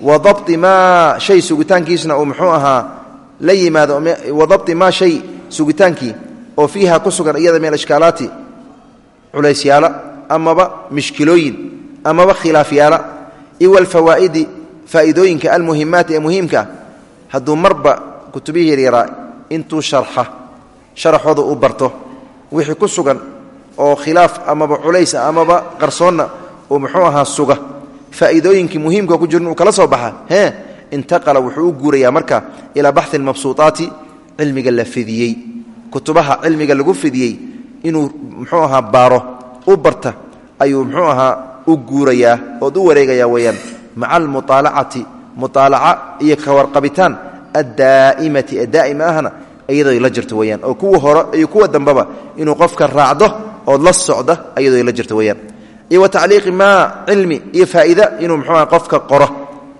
Speaker 1: Wa dabti maa shay sugitaankiisna uu muxuu ahaa la yimaado wa dabti maa shay sugitaankii oo fiiha ku sugan iyada min ashkaalaati culaysyaala amaba mishkilooyin amaba khilaafyaala iwa alfawaa'idi faa'iidooyinka almuhimaati ee muhiimka hadduu marba kutubihii yaryaraa intuu sharxa sharaxooda uu barto wixii ku sugan oo khilaaf amaba culays ah amaba qarsoonna uu muxuu ahaa suga. Faa'iidooyinkii muhiimka ku jirin uu kala soo baxa hee intaqala wuxuu u guurayaa marka ilaa baxi almabsuutaati cilmiga la fidiyey. Kutubaha cilmiga lagu fidiyey inuu muxuu ahaa baaro u barta ayuu muxuu ahaa u guurayaa ood u wareegayaa weeyaan. Maca almuaalacati muaalaca iyo kawarqabitaan addaa'imati daa'ima ahna iyadoo la jirto weyaan oo kuwa hore iyo kuwa dambeba inuu qofka raacdo ood la socda iyadoo la jirto weyaan iyo wa tacliiqi maa cilmi iyo faa'iida inuu muxuuaha qofka qoro.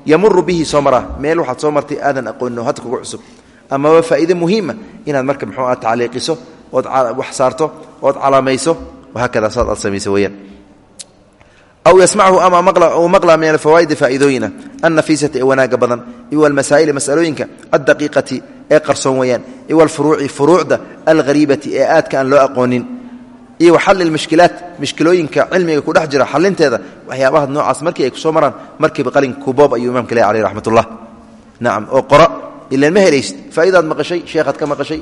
Speaker 1: Yamuru bihi soo meel waxaad soo martay aadan aqoonin oo hadda kugu cusub. Amaba faa'iide muhiima inaad marka muxuu ah tacliiqiso ood wax saarto ood calaamayso wahaakada saad aad samaysa weyaan aw yasmachu ama maqla min alfawaa'idi faa'iidooyina annafiisati ee wanaaga badan. Iwa almasaa'ili masalooyinka addaqiiqati ee qarsoon weyaan iwa alfuruuci furuucda alghariibati ee aadka aan loo aqoonin iyo waxalli lmushkilaat mushkilooyinka cilmiga kudhex jira xalinteeda waxyaabaha noocaas markii ay ku soo maraan markiiba qalin kuboob ayuu imamka leh aleh raxmatullah. Nacam oo qora ilan ma helaysid? Faa'idaad maqashay sheekhaad ka maqashay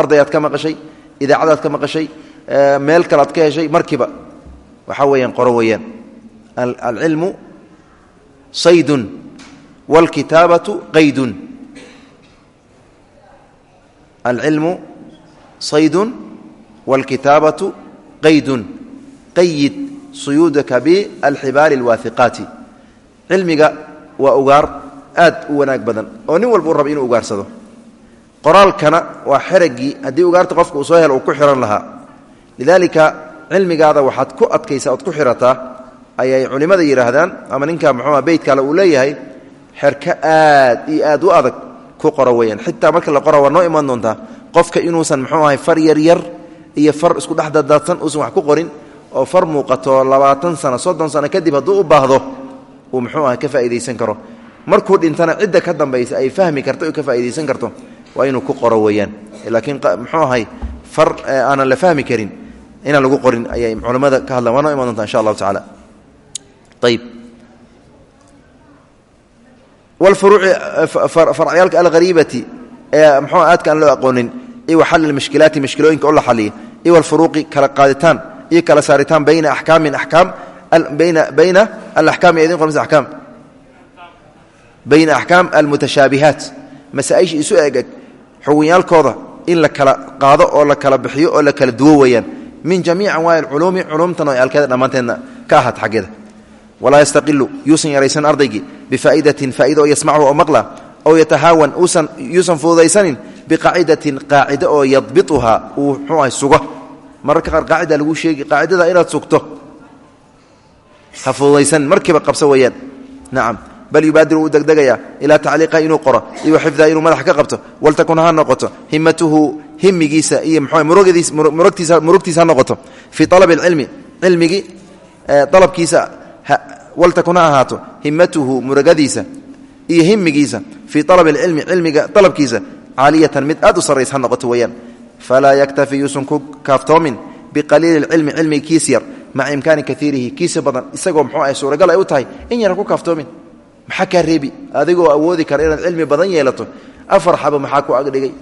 Speaker 1: ardayaad ka maqashay idaacadaad ka maqashay meel kalead ka heshay? Markiiba. Waxaa weeyaan qoro weeyaan. Alcilmu saydun wاlkitaabatu qaydun. Alcilmu saydun wاlkitaabatu qaydun qayid suyuudaka bialxibaali اlwaahiqaati cilmiga waa ugaar aad u wanaag badan. Oo nin walba u raba inuu ugaarsado. Qoraalkana waa xeraggii haddii ugaarta qofka uu soo helo uu ku xihan lahaa. Lidaalika cilmigaada waxaad ku adkaysaa ood ku xirataa ayay culimmada yidhaahdaan ama ninka muxuua beytkale uu leeyahay xerka aad iyo aad u adag ku qoro weyaan xitaa marka la qora iyo far isku dhex uusan wax ku qorin oo far muuqato labaatan sano soddon sano kadib hadduu u baahdo uu muxuu aha ka faa'iidaysan karo. Markuu dhintana cidda ka dambaysa ay fahmi karto o ka faa'iidaysan karto waa inuu ku qoro weeyaan. Laakiin muxuu ahay far aanan la fahmi karin inaan lagu qorin ayay culammada ka hadlaan. Waa iman doonta insha allahu tacala ayb wlfuruuci farcyaalka alhariibati ee mxuu aadka loo aqoonin iyo xalli lmushkilaati mushkilooyinka oo la xaliya iyo alfuruuqi kala qaaditaan iyo kala saaritaan bayna axkaamin akaam bayna alaxkaam idin qorms akaam bayna axkaam almutashaabihaat masaaisha isu egeg xugunyaalkooda in la kala qaado oo la kala bixiyo oo la kala duwo weeyaan min jamiic anwaaci alculuumi culumtan oo alkeeda dhammaanteedna ka ahaat xaggeeda walaa yastaqilu yuusan yaraysan ardaygii bifaa'idatin faa'ida oo yasmachu oo maqla ow yatahaawan yuusan fududaysanin biqaacidatin qaacida oo yadbituhaa uu mxuu ahay sugo. Mararka qaar qaacida lagu sheegi qaacidada inaad sugto. Ha fududaysanin markiiba qabso weeyaan. Nacam bal yubaadiru uu degdegayaa ilaa tacliiqaha inuu qoro iyo xifdaha inuu madaxa ka qabto. Waltakun ha noqoto himatuhu himigiisa iyo murugtiisa ha noqoto. Fii alabi alcilmi cilmigii alabkiisa waltakun ha ahaato. Himatuhu muragadiisa iyo himigiisa fii alabi alcilmi cilmiga alabkiisa caaliyatan mid aad u sarrays ha noqoto weeyaan falaa yaktafi yuusan ku kaaftoomin biqaliili cilmi cilmiga kiis yar maca imkaani kaiirihi kiisa badan isagoo mxuu ah suuragal ay u tahay in yar ha ku kaaftoomin maxaa kaa reebi adigoo awoodi kara inaad cilmi badan yeelato afar xabo maxaa ku agdhigay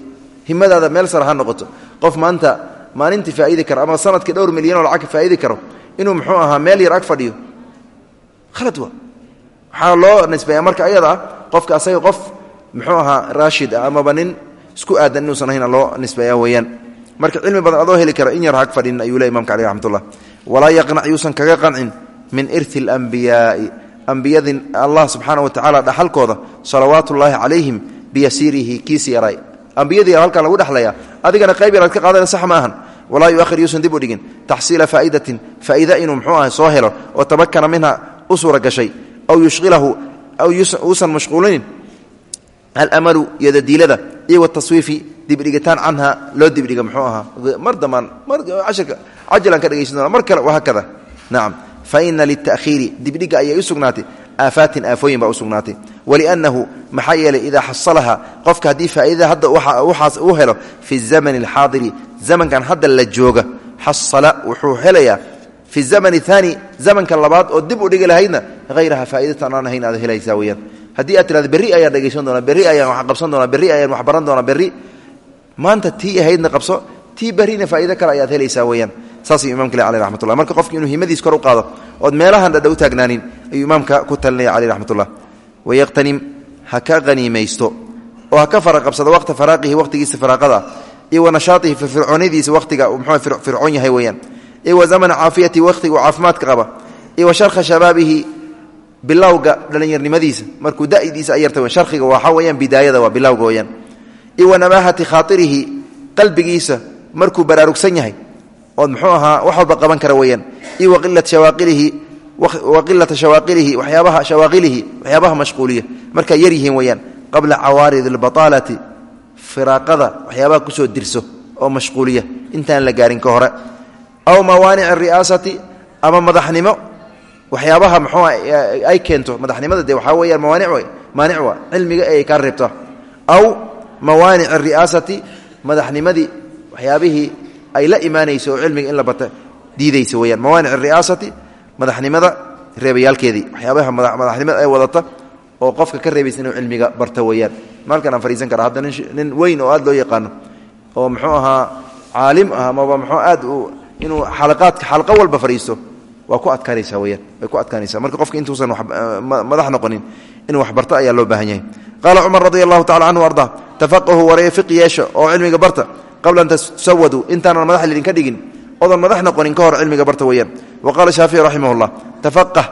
Speaker 1: himadaada meel sar ha noqoto qof maanta maalintii faa'iidi kara ama sannadkii dhowr milyanoo lacag faa'iidi karo inuu muxuu ahaa meel yar ag muxuu isku aadan inuusan ahayn loo nisbeeya weeyaan. Marka cilmi badan adoo heli kara in yar hag fadhin ayuu le imamka aleh raxmatullah. Walaa yaqnac yuusan kaga qancin min irti alambiyaai ambiyadii allah subxaana wa tacala dhaxalkooda salawaat ullaahi calayhim biyasiirihi kiisi yaray. Ambiyadii halkaa lagu dhexlaya adigana qayb yaraad ka qaadana sax ma ahan. Walaa yuahir yuusan dib u dhigin. Taxsiila faa'idatin faa'ida inuu muxuu ah soo helo oo tamakana minha u suura gashay aw yushqilahu uusan mashquulinin alamalu yadadiilada iyo wataswiifi dibdhigitaan canha loo dibdhiga muxuu ahaa mar marashirka cajalan ka dhegaysan doona mar kale wahaakada nacam faina lilta'khiiri dibdhiga ayay u sugnaatay. Aafaatin aafooyin baa u sugnaatay. Waliannahu maxaa yeelay idaa xasalaha qofka haddii faa'iidada hadda waxaas uu helo fi zamani alxaadiri zamankan hadda la jooga xasala wuxuu helayaa. Fi zamani aani zamanka labaad oo dib u haddii aad tirahdo berri ayaan dhegaysan doonaa berri ayaan wax qabsan doonaa berri ayaan wax baran doonaa berri. Maanta tii ahaydna qabso tii berrina faa'ido kale ayaad helaysaa weyaan saasuu imamka le aleh raxmatullah marka qofki inuu himadiis kor u qaado ood meelahan dhadhow taagnaanin ayuu imaamka ku talinaya caleh raxmatullah wayaqtanim ha ka haniimaysto oo ha ka faraqabsado waqta faraaqihi waqtigiisa faraaqada. Iyo wa nashaatihi fircoonidiisa waqtiga muxuu fircoon yahay weeyaan. Iyo wa zamana caafiyati waqtiga uu caafimaadka qaba. Iyo wa sharkha shabaabihi bilowga dhallinyarnimadiisa markuu da'idiisa ay yarta sharkiga waxaa weyaan bidaayada waa bilowga weyaan iyo wa nabaahati khaairihi qalbigiisa markuu baraarugsan yahay ood muxuu ahaa wax walba qaban kara weyaan iyo waqilata shawaaqilihi waxyaabaha shawaaqilihi waxyaabaha mashquuliya markaa yar yihiin weyaan qabla cawaarid اlbaطaalati firaaqada waxyaabaha ku soo dirso oo mashquuliya. Intaan la gaarin ka hore. Aw mawaanic ari'aasati ama madaxnimo waxyaabaha mxuu ay keento madaxnimada dee waxaa weyaan mawaanic way maanic waa cilmiga ay kaa reebta aw mawaanic ari'aasati madaxnimadii waxyaabihii ay la imaanayso oo in la bata diidaysa weyaan mawaanic ari'aasati madaxnimada reebayaalkeedii. Waxyaabaha madaxnimada ay wadata oo qofka ka reebaysa inuu barto weyaan maalkan fariisan kara hadda nin weyn oo aad loo yaqaano oo muxuu ahaa caalim ah amaba aad inuu xalaqaadka xalqo walba fadhiisto waa ku adkaanaysa weyaan way ku adkaanaysa marka qofka intuusan madax noqonin inuu waxbarto ayaa loo baahan yahay. Qaala cumar radi allahu tacala canhu tafaqahu waree fiq yeesha oo cilmiga barta qabla an tasawaduu intaanan madax lidinka dhigin odan madax noqonin ka hor cilmiga barta weyaan wa qaala shaafici raximah tafaqah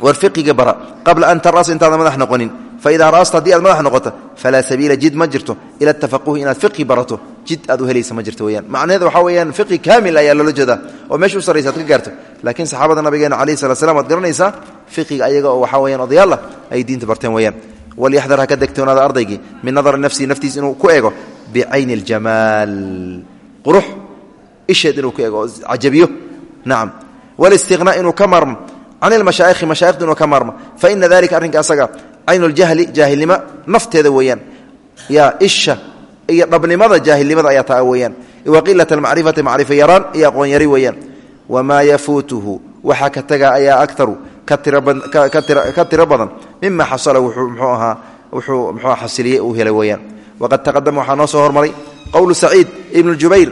Speaker 1: war fiqiga bara qabla an taras intaadan madax noqonin faidaa ra'asta haddii aad madax noqoto falaa sabiila jid ma jirto. Ila tafaquhi inaad fiqi barato jid aad u helaysa ma jirto weyaan macnaheed waxaa weyaan fiqi kaamil ayaa loola jeedaa. Oo meesha u sarraysa ad ka gaarto. Laakiin saxaabada nabigeena calayhi salat slam waad garanaysaa fiqiga ayaga oo waxaa weyaan odayaalla ay diinta barteen weyaan walyaxdar ha ka degtoonaada ardaygii. Min nadari nafsihi naftiis inuu ku eego bicayni اljamaal qurux isheed inuu ku eego oo cajabiyo. Nacam walistiqnaa inuu ka maarmo. Can ilmashaa'ikhi mashaayikhda inuu ka maarmo. Faina dalika arrinka asaga caynu ljahli jaahilnimo nafteeda weeyaan. Yaa isha iyo dhabnimada jaahilnimada ayaa taa weeyaan. Wa qilat almacrifati macrifo yaraan iyo aqoon yari weeyaan. Wamaa yafuutuhu waxaa ka taga ayaa akaru ka tiro badan. Mima xasala wuxuu mxuu ahaa wuxuu mxuu xasiliyey uu helay weeyaan. Waqad taqadama waxaa noo soo hormaray qowlu saciid ibnu jubayr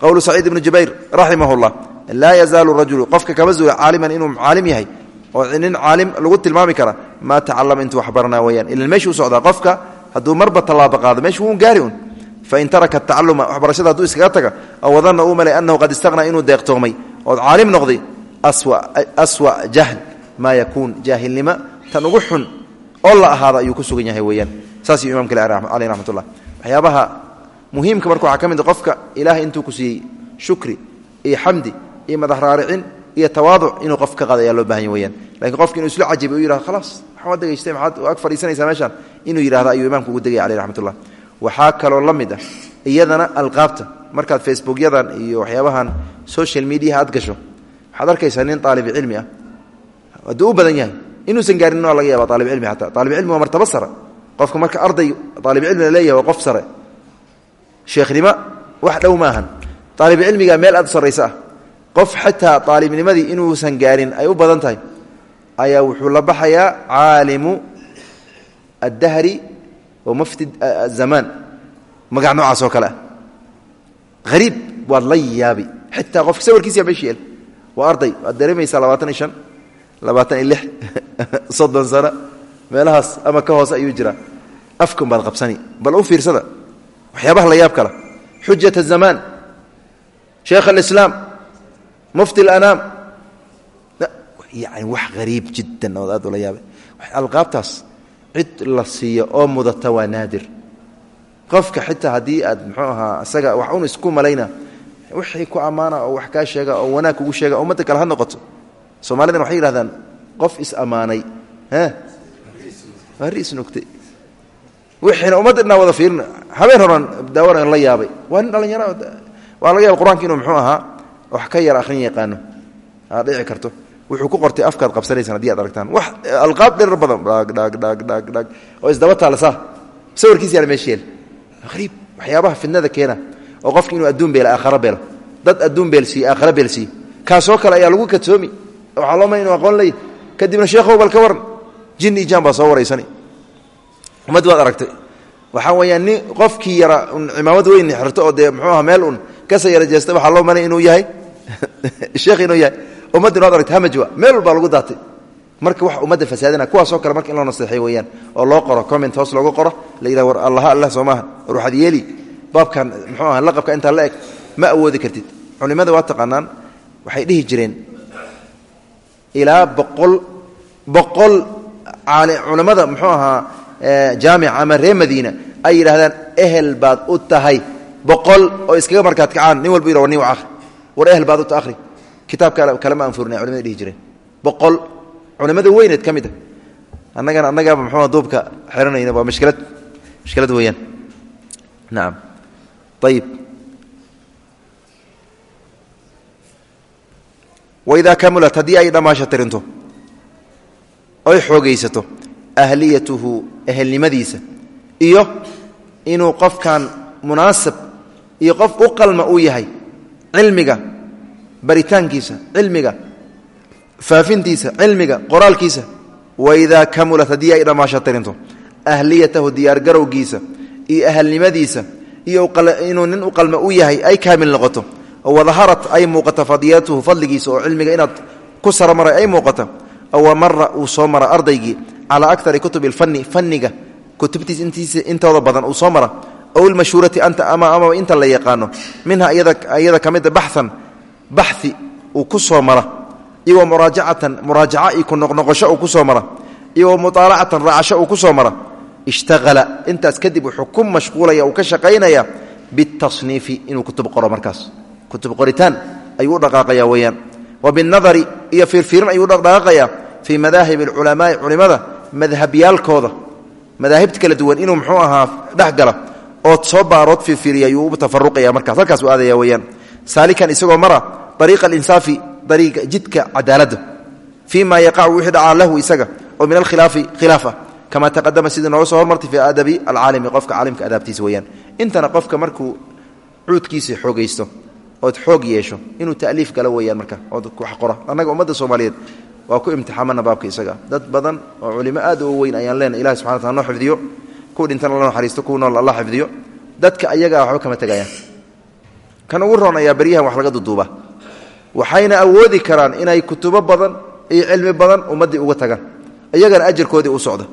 Speaker 1: qowlu saciid ibnu jubayr raximah llah laa yazaalu rajulu qofka kama zuula caaliman inuu caalim yahay oo nin caalim lagu tilmaami kara maa tacalama intuu waxbaranaa weyaan ilan meeshuu socdaa qofka hadduu marba tallaabo qaado meeshu wun gaari un fain taraka tacaluma waxbarashada hadduu iskaga taga aw wadanna uu malay annahu qad istaqnaa inuu deeqtoomay. Ood caalim noqday aswa jahl maa yakuun jaahilnimo tan ugu xun oo la ku sugan yahay weyaan saasuu imamka caleyh raxmatullah waxyaabaha muhiimka marka waxaa mid qofka ilaahay intuu ku siiyey shukri iyo xamdi iyo madax iyo tawaaduc inuu qof ka qaada ayaa loo baahan ya weyaan lakiin qofki inuu isla cajibiy u yihahdo khalaas waxaa degeystay maxaad ag fadhiisanaysaa meeshaan. Inuu yidhahdo ayuu imaamka ugu degaya caleyh raxmatullah. Waxaa kaloo la mid ah iyadana alqaabta. Markaad facebookyadan iyo waxyaabahan social mediaha aad gasho waxaad arkaysaa nin aalib cilmi ah. Hadduu u badan yahay inuusan gaarin waa laga yaaba aalibcilmi ataa aalibcilmi waa martaba sare. Qofka marka arday aalibcilmi la leeyahay waa qof sare. Sheekhnimo wax dhow maahan. Aalibcilmiga meel aad u sarraysa ah qof xataa aalibnimadii inuusan gaarin ay u badan tahay ayaa wuxuu la baxayaa caalimu addahri wa mufti azamaan magac noocaas oo kale ah. Hariib waad la yaabi. Xitaa qofka sawirkiisa meesha yeel waa arday waad dareemaysaa labaatan iyo labaatan iyo lix soddon sano meelahaas ama ka hoose ayuu jiraa. Afkan baad qabsani bal u fiirsada. Waxyaabaha la yaab kala. Xujat azamaan. Sheekh alislaam mufti alanaam. Yani wax hariib jiddan ood aad ula yaabay. Alqaabtaas cid la siiyo oo mudata waa naadir. Qofka xitaa haddii aad muxuu ahaa isaga wax un isku malayna wixii ku ammaana oo wax kaa sheega oo wanaag kugu sheega ummadda kale ha noqoto. Soomaalidan waxay yidhahdaan qof is ammaanay waa riis nugtay wixiina ummadda dhinaa wada fiirina. Habeen horan daawana la yaabay. Waa nin dhallinyaro waa laga yaaba qur'aanka inuu muxuu ahaa wax ka yar akhrin yaqaano. Aad dhici karto. Wuxuu ku qortay afkaad qabsanaysaan haddii aad aragtaan. Wax alqaab dherer badan. Dhaag oo isdaba taalasaa sawirkiisa yaalla meesha yeel. Hariib waxyaabaha fidnada keena. Oo qofki inuu adduun beelo aakhara beelo dad adduun beelsiiye aakhara beelsiiye kaasoo kale ayaa lagu kadsoomi waxaa loo maya inu aqoon leey kadibna sheekhow bal ka waran jin iyo jaan baa soo waraysani. Ummad baad aragtay. Waxaa weeyaan nin qofkii yara un cimaamad weyn xirto oo dee muxuu aha meel un kasa yara jeesta waxaa loo malay inuu yahay sheekh inuu yahay ummadda inoad aragta hamajwa meel walbaa lagu daatay. Marka wax ummadda fasaadina kuwaasoo kale marka in loo naseexay weeyaan oo loo qoro comment hoos loogu qoro la yidhaha war allaha allah soo maaha. War waxaad yeeli baabkan muxuu aha laqabka intaa la eg ma awoodi kartid. Culimada waa taqaanaan waxay dhihi jireen ilaa boqol boqol culimmada muxuu ahaa jaamica ama reer madiina ay yidhahdaan ehel baad u tahay boqol oo iskaga markaad kacaan nin walba yidha war nin wa ahri war ehel baad u ta ahri kitaabka kalema aan furinay culimada dhihi boqol. Culimada weyneed ka mid a annagana annagaaba muxuu duubka xiranayna waa mishkilad mishkilad weeyaan. Nacam ayib waidaa kamulat haddii ay dhammaasho tirinto oy xoogaysato ahliyatuhu ehelnimadiisa iyo inuu qofkan munaasab iyo qof u qalma uu yahay cilmiga baritaankiisa cilmiga faafintiisa cilmiga qoraalkiisa waidaa kamulat haddii ay dhammaasho tirinto ahliyatahu diyaargarowgiisa iyo ahalnimadiisa iyo inuu nin u u yahay ay kaamil noqoto wadaharat ay muuqato fadiyatuhu fadligiisa oo cilmiga inaad ku saramaray ay muuqato oo mara uu soo mara ardaygii calaa akari kutub ilfanni fanniga kutubtiisa intiisa intooda badan uu soo mara ow ama amaba inta la yaqaano minha iyada ka mida baxan baxi uu ku soo mara iyo muraajacatan muraajaca iyo ku noqnoqosho uu ku soo mara iyo muaalacatan raacasho uu ku soo mara ishtaqala intaas kadib wuxuu ku mashquulaya uu ka shaqaynaya bitasniifi inuu kutub qoro markaas. Kutub qoritaan ayuu u dhaqaaqaya weyaan wa binadari iyo fiirfiirin ayuu dhaqdhaqaaqaya fii madaahib alculamaai ood soo baarood fiirfiiriya ayuu u tafaruqaya markaas. Halkaas u aadaya weyaan saalikan isagoo mara ariiqa alinsaafi ariiqa jidka cadaaladda fii ma yaqacu wixii lahu isaga oo min alkhilaafi khilaaf ah kama taqadama sidii soo hormartay fii aadabi alcaalimi qofka caalimka adaabtiisa weyaan intana qofka markuu cuudkiisa xoogaysto ood xoog yeesho inuu taliif galo weyaan marka ood wax qora annaga ummadda soomaaliyeed waa ku imtixaamana baabka isaga. Dad badan oo culimo aad weyn ayaan leenahay ilahi subxana wataala noo xifdiyo kuwa dhintana la naxariisto kuwa nool alla xifdiyo dadka ayagaa waxba kama tegayaan kan ugu roon ayaa beryahan wax laga duduuba. Waxayna awoodi karaan inay kutubo badan iyo cilmi badan ummaddii uga tagaan. Iyagana ajarkoodii u socda.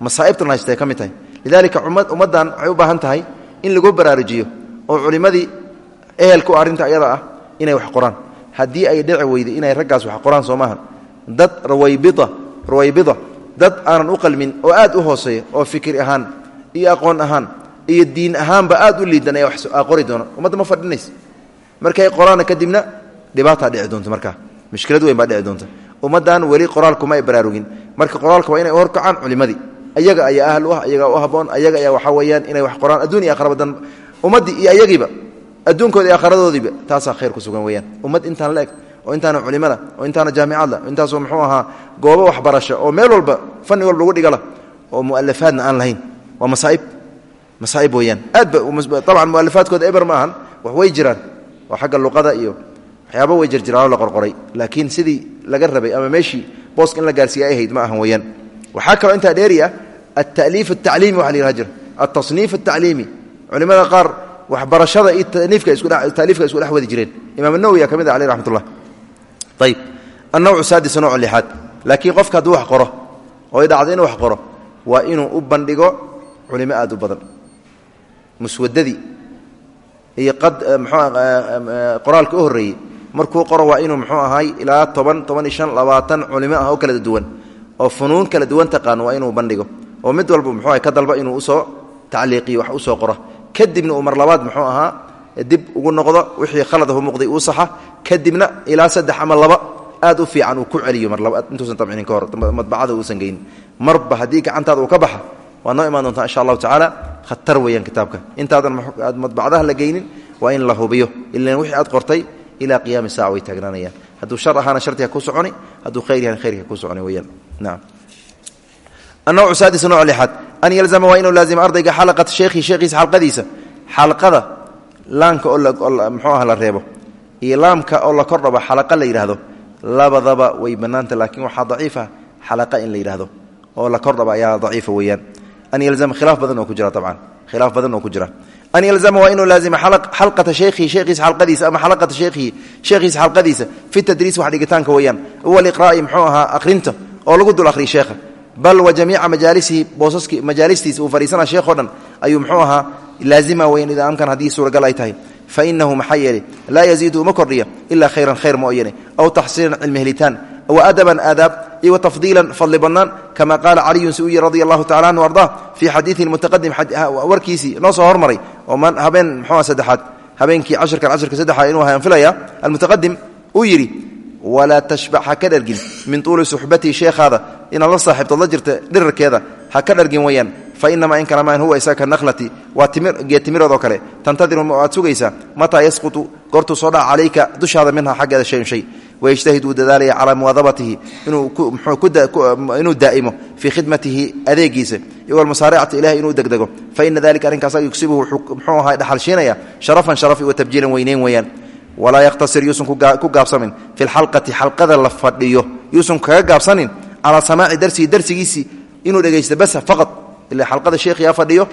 Speaker 1: Masaaibtan haystay ka mid tahay. Lidaalika ummaddan u baahan tahay in lagu baraarujiyo oo culimmadii ehelku arrinta ayada ah inay wax qoraan. Haddii ay dhici weyday inay raggaas wax qoraan soo dad rawaybida. Dad aanan u qalmin oo aad u hooseeya oo fikir ahaan iyo aqoon ahaan iyo diin ahaanba aad u liidan wax qori doona ummadda ma fadhinays markay qoraana kadibna dhibaataa dhici doonta markaa. Mushkilad weyn baa dhici doonta ummaddan weli qoraalkuma ay baraarugin. Marka qoraalka waa inay horkacaan culimadii ayaga ayaa ahl u ah ayagaa u haboon ayaga ayaa waxaa weyaan inay wax qoraan adduun iyo ummaddii iyo ayagiiba adduunkooda iyo akhradoodiiba taasaa khayr ku sugan weyaan ummad intaan la oo intaana culimada oo intaana jaamicadla intaasoo muxuu ahaa goobo waxbarasho oo meel walba fanni walba lagu dhigala oo mualafaadna aan lahayn waa masaaib. Masaaib weyaan aad ba abcan mualafaadkooda eber ma ahan. Wax way jiraan. Oo xagga luqada iyo waxyaaba way jirjiraanoo la qorqoray. Laakiin sidii laga rabay ama meeshii booska in la gaarsiiya ay ahayd ma ahan weyaan waxaa kaloo intaa dheeri ah altaliif atacliimi waxa la yihah jira. Altasniif atacliimi culimada qaar waxbarashada iyo taliifka isku dhex wadi jireen. Imaam nawowi ka mid ah aleh raxmat ullah ayib annawcu saadis nooc lixaad. Laakiin qofka hadduu wax qoro oo ay dhacdo inuu wax qoro waa inuu u bandhigo culimo aad u badan muswadadii iyo qoraalka u horreeyey markuu qoro waa inuu muxuu ahay ilaa toban toban iyo shan labaatan culimo ah kala duwan oo funuun kala duwan taqaan waa inuu bandhigo oo mid walba muxuu aha ka dalba inuu u soo tacliiqiyo wax u soo qoro kadibna uu mar labaad muxuu ahaa dib ugu noqdo wixii khaladahu muuqday uu saxa kadibna ilaa saddex ama laba aad u fiican uu ku celiyo mar labaad intuusan tabcinin ka hor madbacada uusan geynin marba haddii gacantaada uu ka baxa waad noo imaan doontaa insha allahu tacaala khatar weeyaan kitaabka intaadan aad madbacdaha la geynin waa in la hubiyo. Ilan wixii aad qortay ilaa qiyaami saaca way taagnaanayaan hadduu shar ahaana shartiga ku soconi hadduu khayr yahana khayrka ku soconi weyaan nacam annawcu saadis nooc lixaad an yalzama waa inuu laazima ardayga xalaqata sheekhi sheekhiisa xalqadiisa. Xalqada laamka oo muxuu ah la reebo. Iyo laamka oo la kordhabo xalaqa la yidhaahdo. Labadaba way bannaanta laakiin waxaa daciifa xalaqa in la yidhaahdo. Oo la kordhaba ayaa daciifa weeyaan an yalzama khilaaf badan oo ku jira tabcan khilaaf badan oo ku jira an yalzama waa inuu laazima xalqata sheekhihi sheekhiisa xalqadiisa ama xalaqata sheekhihi sheekhiisa xalqadiisa fi tadriis wax dhigitaanka weeyaan huwa liqraa'i muxuu ahaa akhrinta oo lagu dul akhriya sheekha bal wa jamiica majaalisihi boosaski majaalistiisa uu fadhiisana sheekho dhan ayuu muxuu ahaa laazima weyn idaa amkan haddii suuragal ay tahay fa inahu maxaa yeelay laa yaziidu uma kordhiya ilaa adaban aadaab iyo watafdiilan fadli bannaan kama qaala caliyun si u yihi radia allahu tacala anhu ardaa fii xadiidihi lmutaqadim warkiisii noo soo hormaray oo habeen muxuua saddexaad habeenkii cashirkan cashirka saddexaad inuu ahaan filaya almutaqadim uu yidhi walaa tashbac ha ka dhargin min tuuli suxbatii sheekhaada inaad la saaxiibtood jirta dhirarkeeda ha ka dhargin weyaan fa inamaa in kalamaan huwa isaga nakhlati waa geed timirood oo kale tantadiru aad sugaysaa mataa yasqutu goortuu soo dhaca calayka minha xaggeeda shayun shay wayajtahid wuu dadaalaya calaa muwaadabatihi inuu daa'imo fii khidmatihi adeegiisa walmusaaracati ilahi inuu degdego fa ina dalika arrinkaas yugsibuhu muxuu ahaa dhaxalshiinaya sharafan sharafi wa tabjiilan weyneyn weeyaan walaa yakhtasir yuusan ku gaabsamin fi lxalqati xalqada la fadhiyo yuusan kaga gaabsanin calaa samaaci darsihi darsigiisii inuu dhegaysto bas faqad ila xalqada sheekhiyaa fadhiyo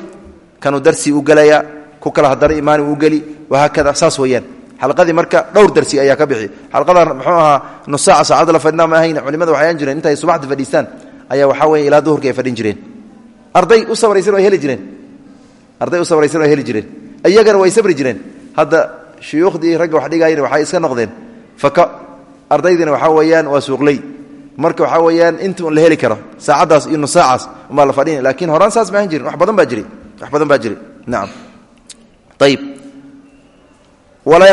Speaker 1: kanuu darsi u gelaya ku kala hadana imaani uu geli wahaakada saas weeyaan. Xalqadii marka dhowr darsi ayaa ka bixi. Xalqadan muxuu ahaa nus saaca saacadda la fadhinaa ma ahayn culimada waxay aan jireen intay subaxda fadhiistaan ayaa waxaa weeye ilaa duhurka fadhin jireen. Arday u sabraysan way heli jireen. Arday u sabraysan way heli jireen. Iyagana way sabri jireen. Hadda shuyuukhdii ragga wax dhigaayeen waxay iska noqdeen. Faka ardaydiina waxaa weeyaan waa suuqley marka waxaa weeyaan inta la heli karo saacaddaas iyo nus saacaas umaa la fadhina laakiin horaan saas ma ahan wax badan baa jiri wax badan baa jiri nacam ayib walaa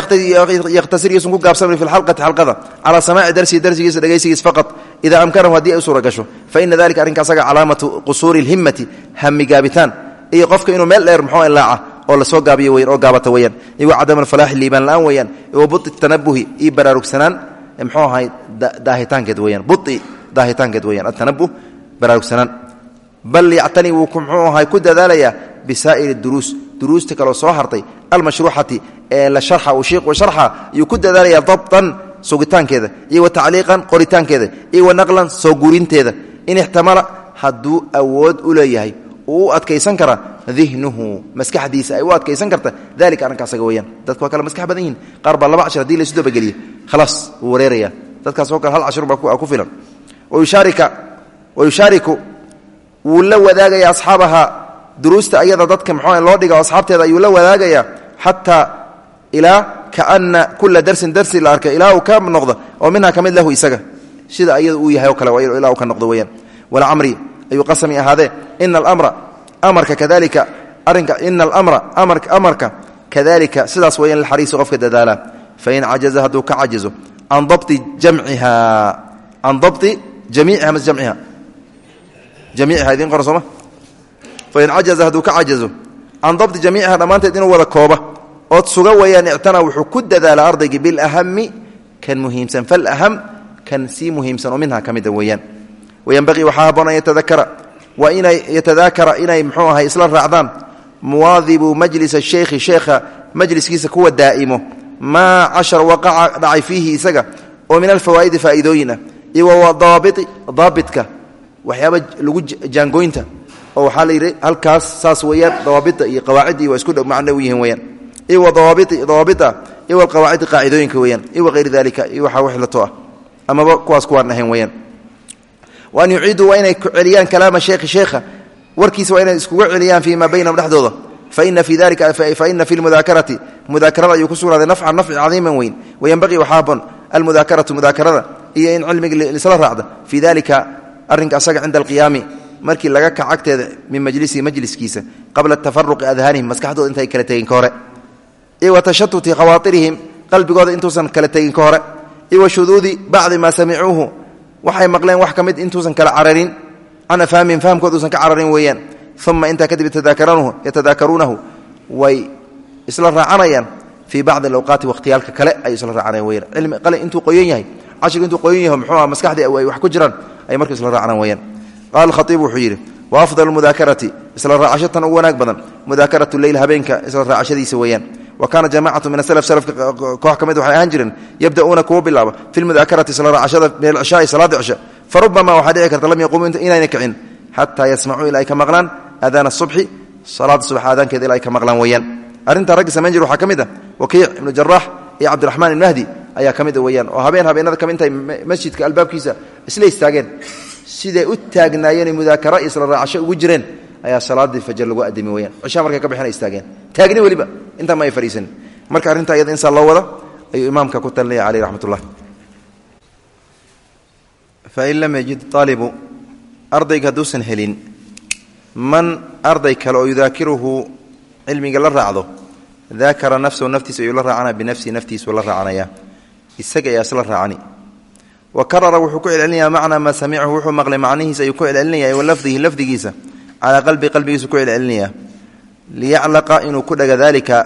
Speaker 1: yakhtasir yuusan ku gaabsamin fi lxalqati xalqada calaa samaaci darsihi darsigiisa dhegaysigiis faqad idaa amkanahu haddii ay u gasho fa ina dalika arrinka asaga calaamatu qusuuri lhimmati hami gaabitaan iyo qofka inuu meel dheer muxuu laaca oo la soo gaabiyo weyan oo gaabata weeyaan iyo cadam alfalaaxi liibaan la'aan tanabuhi iyo baraarugsanaan mxuu ahay daahitaankeed weyaan bui daahitaankeed weyaan atanabuh baraarugsanaan. Bal yactani wuu muxuu ahay ku dadaalayaa bisaa'iri duruus. Duruusta kaloo soo hartay almashruuxati ee la sharxa uu shiiqu sharxa ayuu ku dadaalaya dabtan sugitaankeeda iyo wa tacliiqan qoritaankeeda iyo wa naqlan soo gurinteeda in ixtamala hadduu awood u leeyahay u adkaysan kara dihnuhu maskaxdiisa ay u adkaysan karta dalika arrinka asaga weyaan dadku waa kale maskax badan yihiin qaar baa laba cashir haddii laysu dabageliye khalaas wuu wareeraya. Dadkaas oo kale hal cashir baa ku filan. Wayushaariku wuu la wadaagaya asxaabaha. Duruusta ayada dadka mxuu loo dhiga asxaabteeda ayuu la wadaagaya xataa ilaa kaana kula darsin darsi la arka ilaa uu ka noqdo oo minha ka mid lahu isaga. Sida ayada uu ayuu qasami ahaadee ina alamra amarka kadalika arrinka ina alamra amarka kadalika sidaas weeyaan lxariisi qofka dadaala. Fain cajaza hadduu ka cajizo can dabti jamciha can dabti jamiiciha mas jamciha? Jamiiciha idiin qoran sooma. Fain cajaza hadduu ka cajazo can dabti jamiiciha dhammaanteed inuu wada kooba ood suga weeyaan ictanaa wuxuu ku dadaala ardaygii bilahami kan muhiimsan falaham kan sii muhiimsan oo minha ka mida weeyaan wayanbaqii waxaa haboon an yatadaakara inay mxuu ahay isla raacdaan muwaadibu majlis sheikhi sheekha majliskiisa kuwa daa'imo maa cashar waqaca dhacay fiihi isaga oo min alfawaa'idi faa'iidooyin ah iyo wadaabiti daabitka waxyaaba lagu jaangooynta oo waxaa la yidhi halkaas saas weeyaan dawaabita iyo qawaacidii waa isku dhow macno u yihiin weyaan iyo wadawaabiti dawaabita iyo walqawaacidi qaacidooyinka weeyaan iyo waqayri dalika iyo waxaa wix la to ah amaba kuwaas kuwaan ahayn weyaan waan yuciiduu waa inay celiyaan kalaama sheekhi sheekha warkiisa waa inay iskuga celiyaan fii maa baynahum dhexdooda faina fii dalika faina fi lmudaakarati mudaakarada ayuu ku sugnaaday nafcan nafci cadiiman weyn wayanbaqii waxaa haboon almudaakaratu mudaakarada iyo in cilmiga lisla raacda fii dalika arrinka asaga cinda alqiyaami markii laga kac agteeda min majlisihi majliskiisa qabla tafaruqi adhaanihim maskaxdooda intay kala tegin ka hore iyo wa tashatuti khawaairihim qalbigooda intuusan kala tegin ka hore iyo wa shuduudi bacdi maa samicuuhu waxay maqleen wax ka intuusan kala cararin. Can afhaamihim fahamkooda usan ka cararin weeyaan. Uma intaa kadib yatadaakaruunahu way isla raacanayaan. Fii bacdi alawqaati wakhtiyaalka kale ay isla raacanayan weyaan cilmi qale intuu qoyan yahay cashirka intuu qoyan yahay muxuu ah maskaxdii ay wax ku jiraan ay marka isla raacanaan weyaan qaala khaiib wuxuu yidhi wa mudaakarati isla raacasho ugu wanaag badan. Mudaakaratu leyl habeenka isla raacashadiisa weeyaan wa kaana jamacatu min aslaf salafka koox ka mid waxay ahaan jireen yabda'uuna kuwa bilaaba. Fi lmudaakarati isla raacashada min alcishaai salaada cisha farubama waxaa dhici karta lam yaquumuu inayna kicin xataa yasmacuu ilaa ay ka maqlaan aadaana subxi salaada subax aadaankeeda ilaa ay ka maqlaan weeyaan. Arrintaa ragga samayn jir waxaa ka mid ah wakiic ibnu jaraax iyo cabdiraxmaan ibnahdi ayaa ka mid a weeyaan oo habeen habeenada ka mid intay masjidka albaabkiisa isla istaageen. Siday u taagnaayeen mudaakara iyo isla raacasho ugu intaa ma ay fadhiisanin marka arrinta iyada insaa loo wada ayuu imaamka ku talinaya caleyh raxmat ullah fain lam yajid aalibu ardayga helin man arday kale oo yudaakiruhu cilmiga la raacdo daakara nafsahu naftiisa ayuu la raacana binafsihi naftiisuu la raacanaya. Isaga ayaa isla raacani. Wa karara wuxuu ku celcelinayaa macnaa maa samicahu wuxuu maqlay macnihiisa ayuu ku celcelinaya wa lafdihi lafdigiisa calaa qalbi qalbigiisu ku celcelinaya liyaclaqa inuu ku dhaga daalika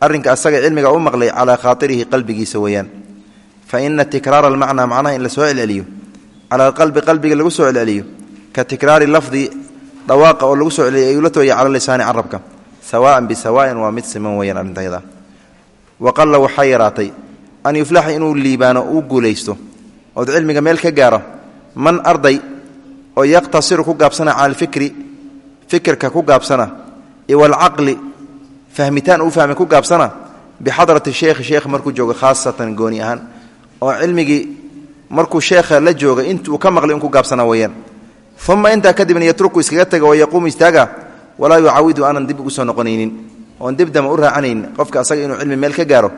Speaker 1: arrinka asaga cilmiga u maqlay calaa khaairihi qalbigiisa weeyaan. Fa ina tikraara almacnaa macnaha in la soo celceliyo cala alqalbi qalbiga lagu soo celceliyo ka tikraari lafdi dhawaaqa oo lagu soo celceliyo ayuu la tooya cala lisaani carabka sawaan bisawaain waa mid siman weyaan arrintayda waqalla waxaa yaraatay an yuflaxa inuu liibaano uu guulaysto ood cilmiga meel ka gaaro man arday oo yaqtasiru ku gaabsana cala fikirka ku gaabsana iwalcaqli fahmitaan uu fahmay ku gaabsana bixadrati sheekhi sheekh markuu joogo khaasatan gooni ahaan oo cilmigii markuu sheekha la jooga intuu ka maqlay in ku gaabsana weeyaan. Uma intaa kadibna yatruku iskaga taga wa yaquumu istaaga walaa yucaawidu aanan dib ugu soo noqonaynin. Oon dibdama u raacanaynin qofka asaga inuu cilmi meel ka gaaro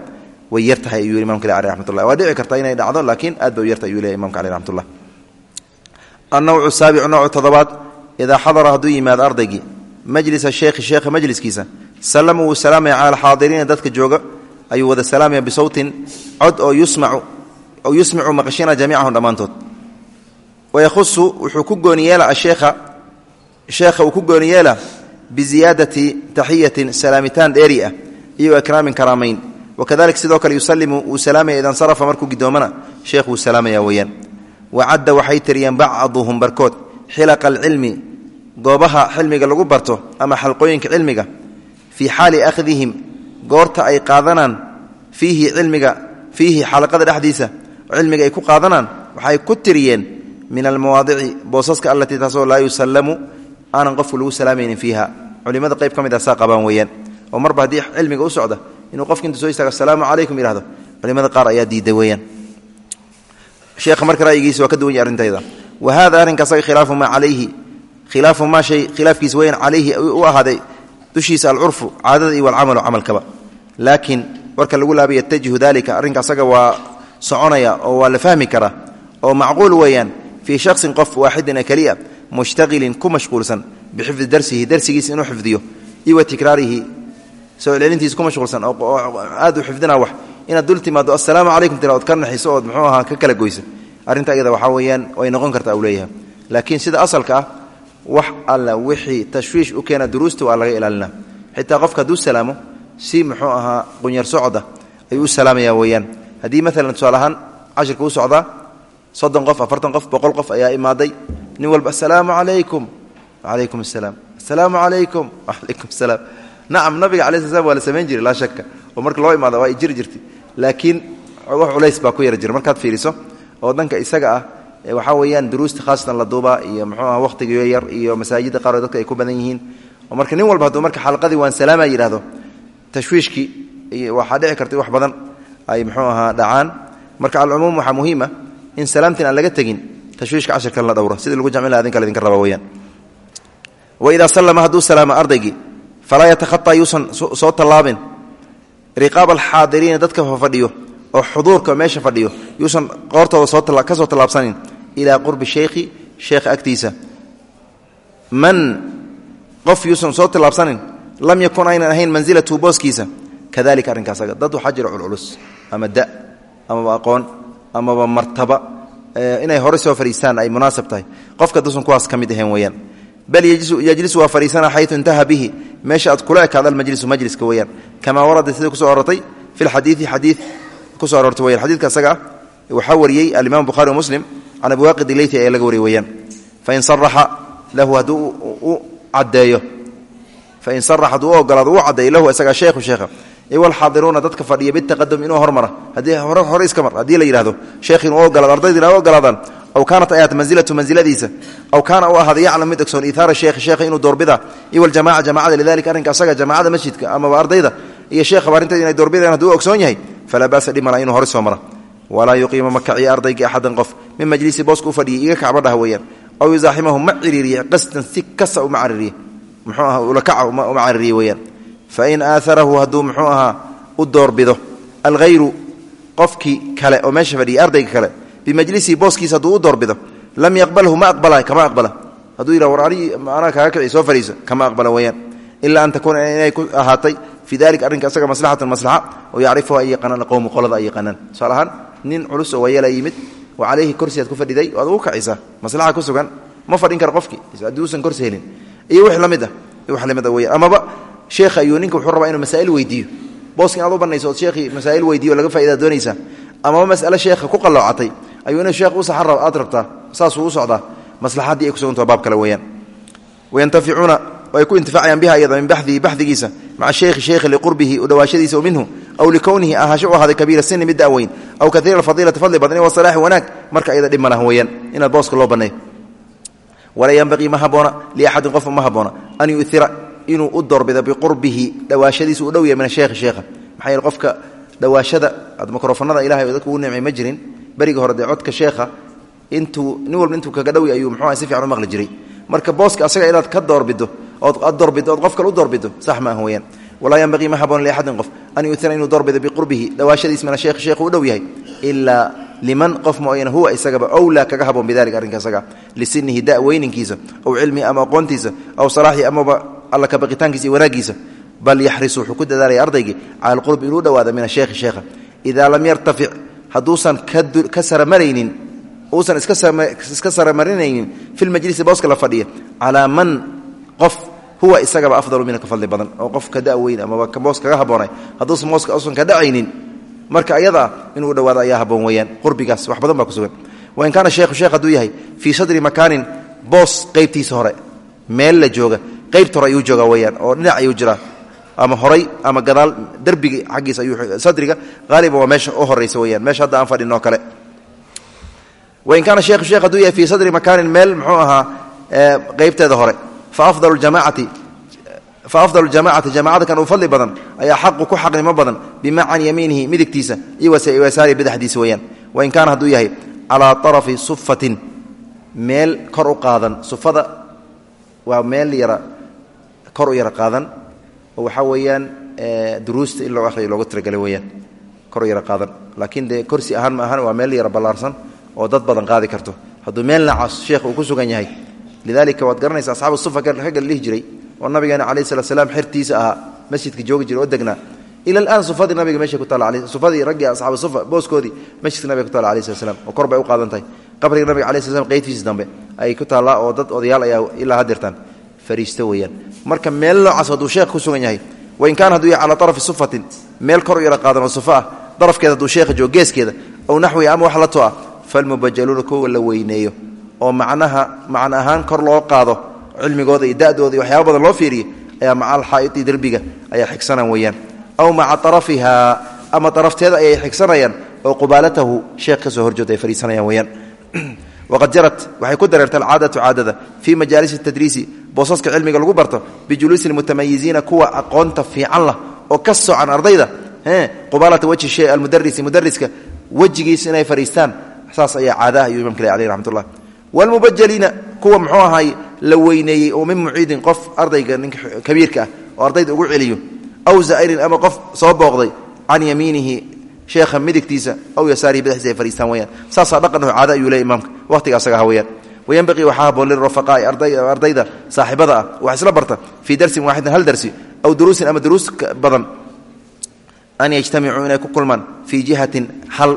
Speaker 1: way yar tahay ayuu yidhi imamka ali raxmatullah waa dhici karta inay dhacdo laakiin aad bay u yartahay ayuu leeyahy imamka ali raxmatullah annawcu majlisa sheekhi sheekha majliskiisa. Sallama wuu salaamaya cala alxaadiriina dadka jooga. Ayuu wada salaamaya bisawtin. Cod oo oo yusmicu maqashina jamiicahum dhammaantood. Wayahusu wuxuu ku gooni yeela sheekha uu ku gooni yeela biziyaadati taxiyatin salaamitaan dheeri ah iyo ikraamin karaamayn. Wakadalik sidoo kale yusalimu wuu salaamaya ida nsarafa markuu gidoomana sheekh wuu salaamaya weeyaan. Wacadda waxay tiriyeen bacduhum barkood xilaqa alcilmi goobaha cilmiga lagu barto ama xalqooyinka cilmiga fii xaali akhdihim goorta ay qaadanaan fiihi cilmiga fiihi xalaqada dhexdiisa cilmiga ay ku qaadanaan waxay ku tiriyeen min almawaadici boosaska allatii taasoo laa yusallamu aanan qofku lagu salaamaynin fiiha. Culimada qayb ka mid a saa qabaan weeyaan. Oo marba haddii cilmiga u socda inuu qofki intu soo istaago asalaamu calaykum yihahdo culimada qaar ayaa diiday weeyaan. Sheekha marka ra'yigiisa waa ka duwan yahy arrintayda wa hada arrinka asaga khilaafu maa calayhi khilaafu maa shay khilaafkiisa weyan calayhi u ahaaday dushiisa alcurfu caadada iyo walcamalu camalkaba. Laakiin warka lagu laaba yatajihu dalika arrinka asaga waa soconaya oo waa la fahmi karaa oo macquul weeyaan fii shaksin qof waaxidin ee keliya mushtaqilin ku mashquulsan bixifdi darsihi darsigiisa inuu xifdiyo iyo wa tikraarihi soo celcelintiisa ku mashquulsan oo aad u xifdina wax inaad dul timaado assalaamu calaykum tira ood ka naxiso ood muxuu ahaa ka kala goyso arrinta iyada waxaa weeyaan wax alla wixii tashwiish u keena duruusta waa laga ilaalina xitaa qofka hadduu salaamo si muxuu ahaa qunyar socda ayuu u salaamaya weeyaan. Haddii maalan tusaale ahaan cashirka u socdaa soddon qof afartan qof boqol qof ayaa imaaday nin walba assalaamu calaykum wacalaykum asalaam. Assalaamu calaykum wacalaykum asalaam. Nacam nabiga cala sl slam waa la samayn jiray laa shaka oo marka loo imaada waa ay jirtay. Laakiin wax culays baa ku yara jira. Markaad fiiriso oo dhanka isaga ah waxaa weeyaan duruusta khaasatan la duubaa iyo muxuu aha wakhtiga yar iyo masaajidda qaaroo dadka ay ku badan yihiin. Oo marka nin walba marka xalqadii waan salaama yidhahdo tashwiishkii waxaa dhici karta wax badan ay muxuu ahaa dhacaan. Marka alcumuum waxaa muhiima in salaamtin aan laga tegin tashwiishka cashirkan la dhowro. Sidii lagu jamcin laha adinka ladinka raba weyaan waidaa sallama hadduu salaama ardaygii falaa yatakhataa yuusan soo tallaabin. Riqaab alxaadiriina dadka fadhiyo oo xuduurka meesha fadhiyo yuusan qoortooda ka soo tallaabsanin ilaa qurbi sheykhi sheekha agtiisa. Man qof yuusan soo tallaabsanin lam yakun aynan ahayn mansilatu booskiisa. Kadalika arrinkaasaga dad waxaa jira ama da amaba aqoon amaba martaba inay hore soo fadhiistaan ay munaasab tahay. Qofka duusan kuwaas ka mid ahayn weeyaan. Bal yajlisu waa fadhiisana xayu intaha bihi. Meesha aad kula ekaado almajlisu majliska weeyaan. Kamaa warada sida ku soo arortay? Fi lxadiii xadii ku soo arortay weyan xadidka asaga ah waxaa wariyey alimaam bukhari wa muslim can abi waaqid ileyti ayaa laga wariyey weeyaan. Fain saraxa lahu hadduu u caddeeyo. Fain sarax hadduu u ogolaado u lahu isagaa sheekhu sheekha. Iwalxaadiruuna dadka fadhiya bitaqadum inuu hormara haddii hore iska mar haddii la yidhahdo sheekh inuu ogolaado ardaydina u ogolaadaan. Aw kaanat ayaat mansilatu mansiladiisa aw kaana u ahada yaclam mid ogsoon iihaara sheekhi sheekha inuu doorbida. Iwaljamaca jamacada lidalika arrinka asaga jamacada masjidka amaba ardayda iyo sheekhaba arrinteeda inay doorbidaan hadduu ogsoon yahay falaa baasa dhimala inuu hore soo mara walaa yuqiima ma kaciya ardayga axadan qof. Min majlisi booska u fadhiyay iga kacbadhaha weeyaan. Aw yusaaximahu ma ciriiriye qasdan si kasa uma caririye. Muxuu aha ulakaca uma caririye weeyaan. Fain aaharahu hadduu muxuu ahaa u doorbido alghayru qofkii kale oo meesha fadhiyay ardayga kale bimajlisihi booskiisa hadduu u doorbido lam yaqbalhu ma aqbala kama aqbala. Hadduu yidhah war ani anaa kaaga kici soo fadhiisa. Kama aqbala weeyaan. Ilaa an takuuna inay ku ahaatay fii nin culus oo wayeela yimid wa calayhi korsi aad ku fadhiday waad ugu kacaysaa maslaxa ku sugan ma fadhin kara qofkii hadduusan korsi helin. Iyo wix la mid ah wax la mid ah weyaan amaba sheekha ayuu ninka wuxuu rabaa inuu masaa'il weydiiyo. Booska inaad u banayso ood sheekhii masaa'il laga faa'idaa doonaysaa amaba mas'ale sheekha ku qalloocatay ayuu inuu sheekh aad rabtaa saasuu u socdaa. Maslaxaddii ay ku sugantaha baab kale weeyaan. Wayantaficuuna ay ku intifacayaan biha iyada min baxdihi baxdigiisa maca sheekhi sheekhi liqurbihi u dhawaashadiisa minhu aw likownihi ahaasho u ahaaday kabiira sini mid da'weyn aw kaiira alfadiilati fadli badan wa salaaxi wanaag marka ayada dhib ma lahan weeyaan inaad booska loo banneeyo walaa yanbaqii ma haboona liaxadin qofma ma haboona an yu'ira inuu u doorbido biqurbihi dhawaashadiisa u dhow yahay min asheekhi sheekha. Maxaa yeele qofka dhawaashada ad mikrofanada ilahay dadku ugu nimcay ma jirin beriga hore dee codka sheekha intuu nin walba intuu kaga dhowi ayuu muxuuha si fiican u maqli jiray. Marka booska asaga inaad walaa yanbaqii ma haboona liaxadin qof an yu'ira inuu doorbido biqurbihi dhawaashadiis min asheekhi sheekhu u dhow yahay ilaa liman qof mooyane huwa isagaba owlaa kaga haboon bidalika arrinka isaga lisinihi da weyninkiisa aw cilmihi ama aqoontiisa aw salaaxii amaba alla ka baqitaankiisa iyo wanaagiisa bal yaxrisu wuxuu ku dadaalaya ardaygii cala alqurbi inuu dhawaada min asheekhi sheekha. Idaa lam yartafic hadduusan ka saramaraynin uusan iska saramarinaynin fi lmajlisi booska la fadhiya calaa man qof huwa isagaba afdalu mina ka fadli badan oo qof ka daweyn amaba boos kaga haboonay. Hadduusan booska usan ka dhacaynin marka ayadaa inuu dhawaado ayaa haboon weyaan qurbigaas wax badan baa kusugan wain kaana sheekhu sheekh hadduu yahay fii sadri makaanin boos qaybtiisa hore meel la jooga qaybta hore ayuu jooga weyaan oo dhinac ayuu jiraa. Ama horay ama gadaal derbiga xaggiisa ayuu sadriga haaliban waa meesha u horaysa weyaan meesha hadda aan fadhinoo kale. Wain kaana sheekhu sheekh hadduu yahay fii sadri makaanin meel muxuu ahaa qaybteeda hore fa afdalu jamaacati fa afdal jamacati jamacada kan uu fadli badan ayaa xaqu ku xaqnimo badan bima can yamiinihi midigtiisa iyo wasaari badaxdiisa weyaan wain kaana hadduu yahay calaa arafi sufatin meel kor u qaadan sufada waa meel yara kor u yara qaadan oo waxaa weeyaan duruusta in loo ahriyo looga tiragalay weyaan kor u yara qaadan laakiin dee korsi ahaan ma ahan waa meel yara ballaarsan oo dad badan qaadi karto hadduu meel nacaas sheekh uu ku sugan yahay lidalika waad garanaysa asxaabu sufa ragga la dhihi jiray oo nabigeena calayh salat slam xertiisa ahaa masjidka joogi jira oo degnaa ila alaan sufadii nabiga meeshay ku taalla sufadii raggii asxaabu sufa booskoodii masjidka nabiga ku taalla alayh slat oo kor u qaadan qabriga nabiga alay slat slam dambe ayay ku taallaa oo dad odayaal ayaa ilaa hadeertaan fariisto weeyaan. Marka meel noocaas hadduu sheekh ku sugan yahay wain kaana hadduu yahay calaa arafi sufatin meel kor u yara sufa ah darafkeeda hadduu sheekha joogo geeskeeda ow ama wax la to ah falmubajaluuna kuwa la weyneeyo oo macnaha macna ahaan kor loo qaado cilmigooda iyo dadooda waxyaaba badan loo fiiriyo ayaa maca alxaa'iti derbiga ayaa xigsanaan weeyaan. Aw maca arafiha ama arafteeda ayay xigsanayaan oo qubaalatahu sheekh ka soo horjooda weyaan waqad jarat waxay ku dareertay alcaadatu caadada fii majaalisi tadriisi boosaska cilmiga lagu barto bijuluusi lmutamayiziina kuwa aqoonta fiican lah oo ka socan ardayda qubaalata wajhi shay almudarisi mudariska wejigiisa inay fariistaan saas ayaa caadaha ayuu imamka le aleh wlmubajaliina kuwa muxuu ahaay la weyneeyey oo min muciidin qof ardayga ninka kabiirka ah oo ardayda ugu celiyo aw zaa'irin ama qof soo booqday can yamiinihi sheekha midigtiisa aw yasaarihi badaxiisa ay fariistaan weyaan saasaa dhaqan oo caada ayuu leey imaamka waqtiga asaga ah weyaan wayanbaqii waxaa haboon lirafaqaa'i ardayda saaxibada ah wax isla barta fii darsin waaxidin hal darsi aw duruusin ama duruus badan an yajtamicuu inay ku kulmaan fii jihatin hal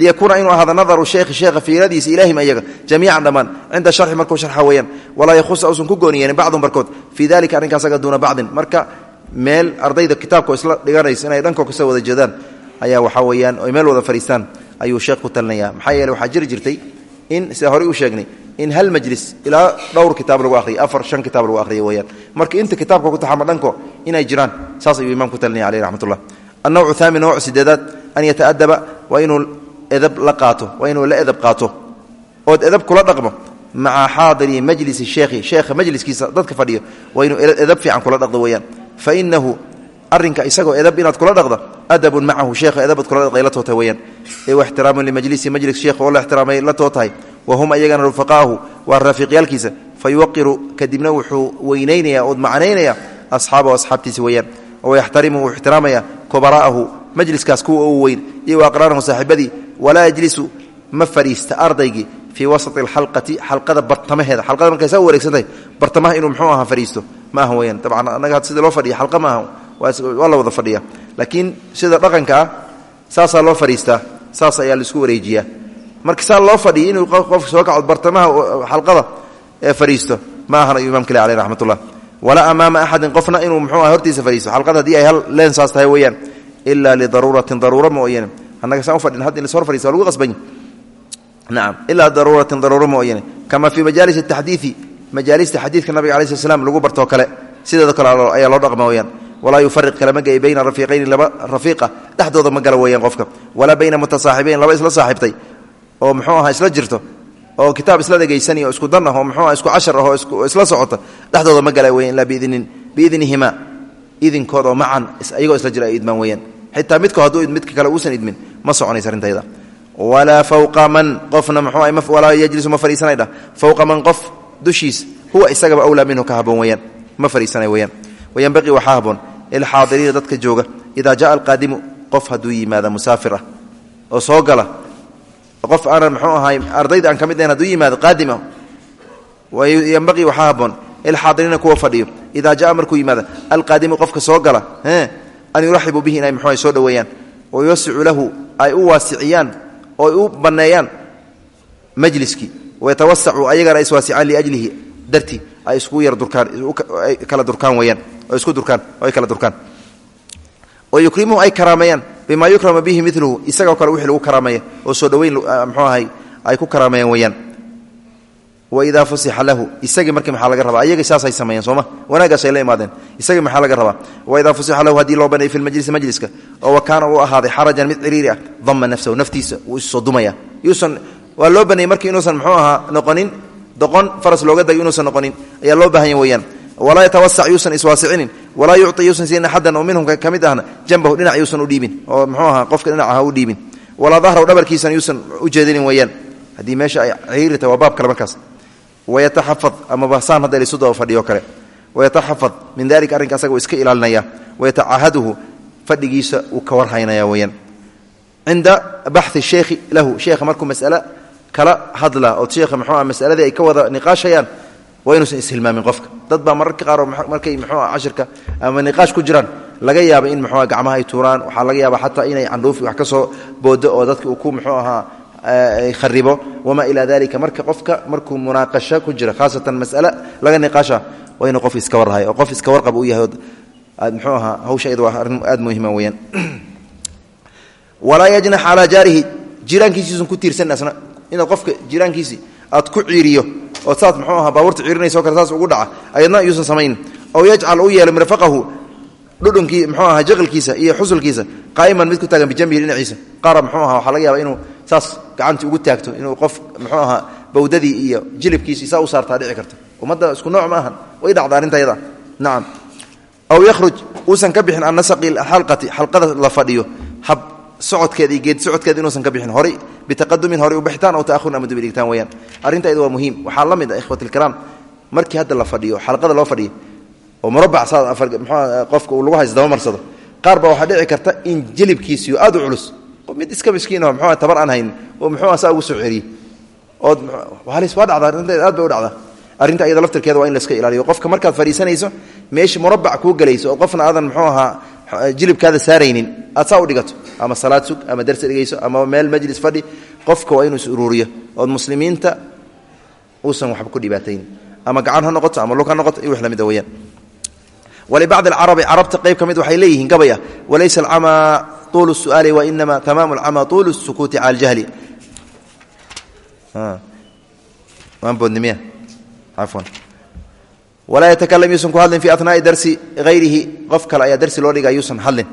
Speaker 1: liyakuuna inuu ahaada nadaru sheekhi sheekha fiiradiisa ilaahim ayaga jamiican dhammaan cinda sharxi markuu sharxa weeyaan walaa yakhusa uusan ku gooni yeelin bacdun barkood fii dalika arrinkaasaga duuna bacdin. Marka meel ardayda kitaabka isla dhiganaysa inay dhankoo ka soo wada jeedaan ayaa waxaa weeyaan oy meel wada fadhiistaan ayuu sheekh ku talinaya maxaa yeele waxaa jiri jirtay in sida horey u sheegnay in hal majlis ilaa dhowr kitaab lagu ahriyo afar shan kitaab lagu ahriyo weyaan marka inta kitaabka ku taxama dhanko inay jiraan saas ayuu imaam ku talinaya aleyh raxmatullah. Annawcu thaamin nooc sideedaad an yataadaba waa inuu edab la qaato waa inuu la edab qaato ood edab kula dhaqmo maca xaadiri majlisi sheekhi sheekha majliskiisa dadka fadhiyo waa inuu edab fiican kula dhaqdo weyaan fa inahu arinka isagoo edab inaad kula dhaqdo adabun macahu sheekha edabad kula dhaqday la tootahay weyaan ee wa ixtiraamun limajlisi majlis sheekha oo la ixtiraamay la tootahay wa hum ayagana rufaqaahu waa raafiiqyaalkiisa fa yuwaqiru kadibna wuxuu weynaynaya ood macnaynaya asxaabahu asxaabtiisa weyaan oo yaxtarimu uu ixtiraamaya kubara'ahu majliskaas kuwa uu weyn iyo aqraanahu saaxiibadii walaa yajlisu ma fadhiista ardaygii fii wasati alxalqati xalqada bartamaheeda. Xalqada markay saa u wareegsantahay bartamaha inuu muxuu aha fadhiisto ma aha weyaan dabcan annaga had sida loo fadhiya xalqa ma aha. Waa la wada fadhiya. Laakiin sida dhaqanka ah saasaa loo fadhiistaa saas ayaa la isku wareejiyaa. Marka saa loo fadhiyo inuu qof soo kaco bartamaha xalqada ee fadhiisto ma ahan ayuu imam kale aleh raxmatullah. Walaa amaama axadin qofna inuu mxuu ah hortiisa fadhiisto xalqada haddii ay hal mooyane annaga saan u fadhin hadda in las hor fadhiista waa lagu qasbanya nacam ilaa daruuratin daruura mooyane. Kama fii majaalis taxdiidi majaalista xadiidka nabiga alai sl lagu bartoo kale. Sideedo kale ayaa loo dhaqma weyaan walaa yufariq kalama bayna rafiiqayni laba rafiiqa. Dhexdooda ma gala qofka. Walaa bayna mutasaaxibayn laba isla saaxiibtay oo muxuu aha isla jirto. Oo kitaab isla dhegaysanaya oo isku dan ah oo muxuu isku cashar ah oo isla socota. Dhexdooda ma gala weyan ilaa biidnihima. Idinkooda oo macan iyagoo isla jira ay idmaan xitaa midko hadduu midka kale uusan idmin ma soconaysa arrintayda walaa fawqa man qofna muxuu walaa yajlisu ma fadhiisanayda fawqa man qof dushiis huwa isagaba awlaa minhu ka haboon weyaan ma fadhiisanay weyaan wayanbaqii waxaa haboon lilxaadiriina dadka jooga idaa jaءa alqaadimu qof hadduu yimaada musaafir ah oo soo gala qof aanan mxuu ahay ardayda aan ka mid ahayn haduu yimaado qaadim ah yanbaqii waxaa haboon lilxaadiriina kuwa fadhiyo qofka soo an yuraxibuu bihi inay mxuu soo dhoweeyaan wayuwasicu lahu ay u waasiciyaan oo ay u banneeyaan majliskii wayatawasacu ayagana ay iswaasicaan liajlihi. Dartii ay isku yar durkaan kala durkaan weyaan oo isku durkaan oo kala durkaan. Wa yukrimuhu ay karaameeyaan bimaa yukrama bihi miluhu isagoo kale wixii lagu karaameeya oo soo dhoweyn mxuu ahay ay ku karaameeyaan weyaan waidaa fusixa lahu. Isagii markii maxaa laga rabaa? Ayagii saasay sameeyeen sooma wanaagaasay la imaadeen. Isagii maxaa laga rabaa? Waidaa fusixa lahu haddii loo baneey fi lmajlisi majliska oo wa kaana uu ahaaday xarajan mid ciriiri ah dama nafsahu naftiisa wuu issoo dumaya. Yuusan waa loo baneeyey markii inuusan mxuu ahaa noqonin doqon faras looga dagay inuusan noqonin ayaa loo baahanya weyaan walaa yatawasac yuusan iswaasicinin. Walaa yucطi yuusan siin axadan oo minhum ka jambahu dhinac yuusan u dhiibin oo mxuu ahaa qofka dhinac u dhiibin. Walaa dahraw dhabarkiisana yuusan u jeedinin weyaan haddii meesha ay ciriirita waa kale markaas wayataxafad amaba saan hadda laysu daba fadhiyo kale wayataxafad min dalika arrinka asaga uu iska ilaalinaya wayatacahaduhu fadhigiisa uu ka warhaynaya weyaan cinda baxi sheekhi lahu sheekha markuu mas'ale kala hadla oo sheekha muxuuah masaladii ay ka wada niqaashayaan waa inuusan ishilmaamin qofka dad baa mararka qaar markay muxuua cashirka ama niqaash ku jiraan laga yaaba in muxuua gacmaha ay tuuraan waxaa laga yaaba xataa inay candhuufi wax kharibo. Wamaa ilaa dalika marka qofka markuu munaaqasho ku jira khaasatan mas'ale laga niqaasha waa inuu qof iska warhayo qof iska warqab u yahay muxuu ahaa hawsha iyada waa arrin aad muhima weyaan walaa yajnax calaa jaarihi. Jiraankiisiisun ku tiirsan asna. Qofka jiraankiisii aad ku ciiriyo oo saas mxuu aha baabuurta ciirinayso kale saas ugu dhaca ayadna yuusan samayn. Ow yajcal u yeelo mirfaqahu dhudhunkii mxuu aha jaqalkiisa iyo xusulkiisa qaa'iman mid ku taagan bijambihi dhinaciisa. Qaara mxuu aha waxaa laga yaaba inuu saas gacantii ugu taagto inuu qof mxuu ahaa bawdadii iyo jilibkiisii saa u saartaa dhici karto ummadda isku nooc ma ahan way dhacda arrintayada nacam aw yakhruj uusan ka bixin an nasaqi xalqati xalqada la fadhiyo. Hab socodkeeda iyo geed socodkeeda inuusan ka bixin. Horay bitaqadumin horay u bixitaan aw ta'ahurin ama dubi dhigtaan weyaan arrintayda waa muhiim. Waxaa la mid ah ikhwat ilkiraam markii hadda la fadhiyo xalqada loo fadhiyo oo murabac saa afar muxuu qofka uu lagu hays dabamarsado qaar baa waxaa dhici karta in jilibkiisiyo aad u culus mid iska miskiin oo muxuu tabar aan haynin oo muxuu saa ugu soo celiyey ood halis waa dhacdaa arrinteeda aad bay u dhacdaa. Arrinta iyada laftirkeeda waa in la iska ilaaliyo. Qofka markaad fadhiisanayso meesha murabac kuu gelayso oo qofna aadan muxuu ahaa jilibkaada saaraynin aad saa u dhigato. Ama salaad sug ama darsi dhigayso ama meel majlis fadhi qofka waa inuu is uruuriyo ood muslimiinta uusan waxba ku dhibaatayn. Ama gacan ha noqoto ama lug ha noqoto iyo wax la mid a weyaan walibacdi alcarabi carabta qayb ka mid waxay leeyihiin gabay ah walaysa alcamaa tamaamu alcamaa tuulu sukuuti cala aljahli waan boodnimiya cafwan walaa yatakalam yuusan ku hadlin fi anaai darsi hayrihi qof kale ayaa darsi loo dhiga yuusan hadlin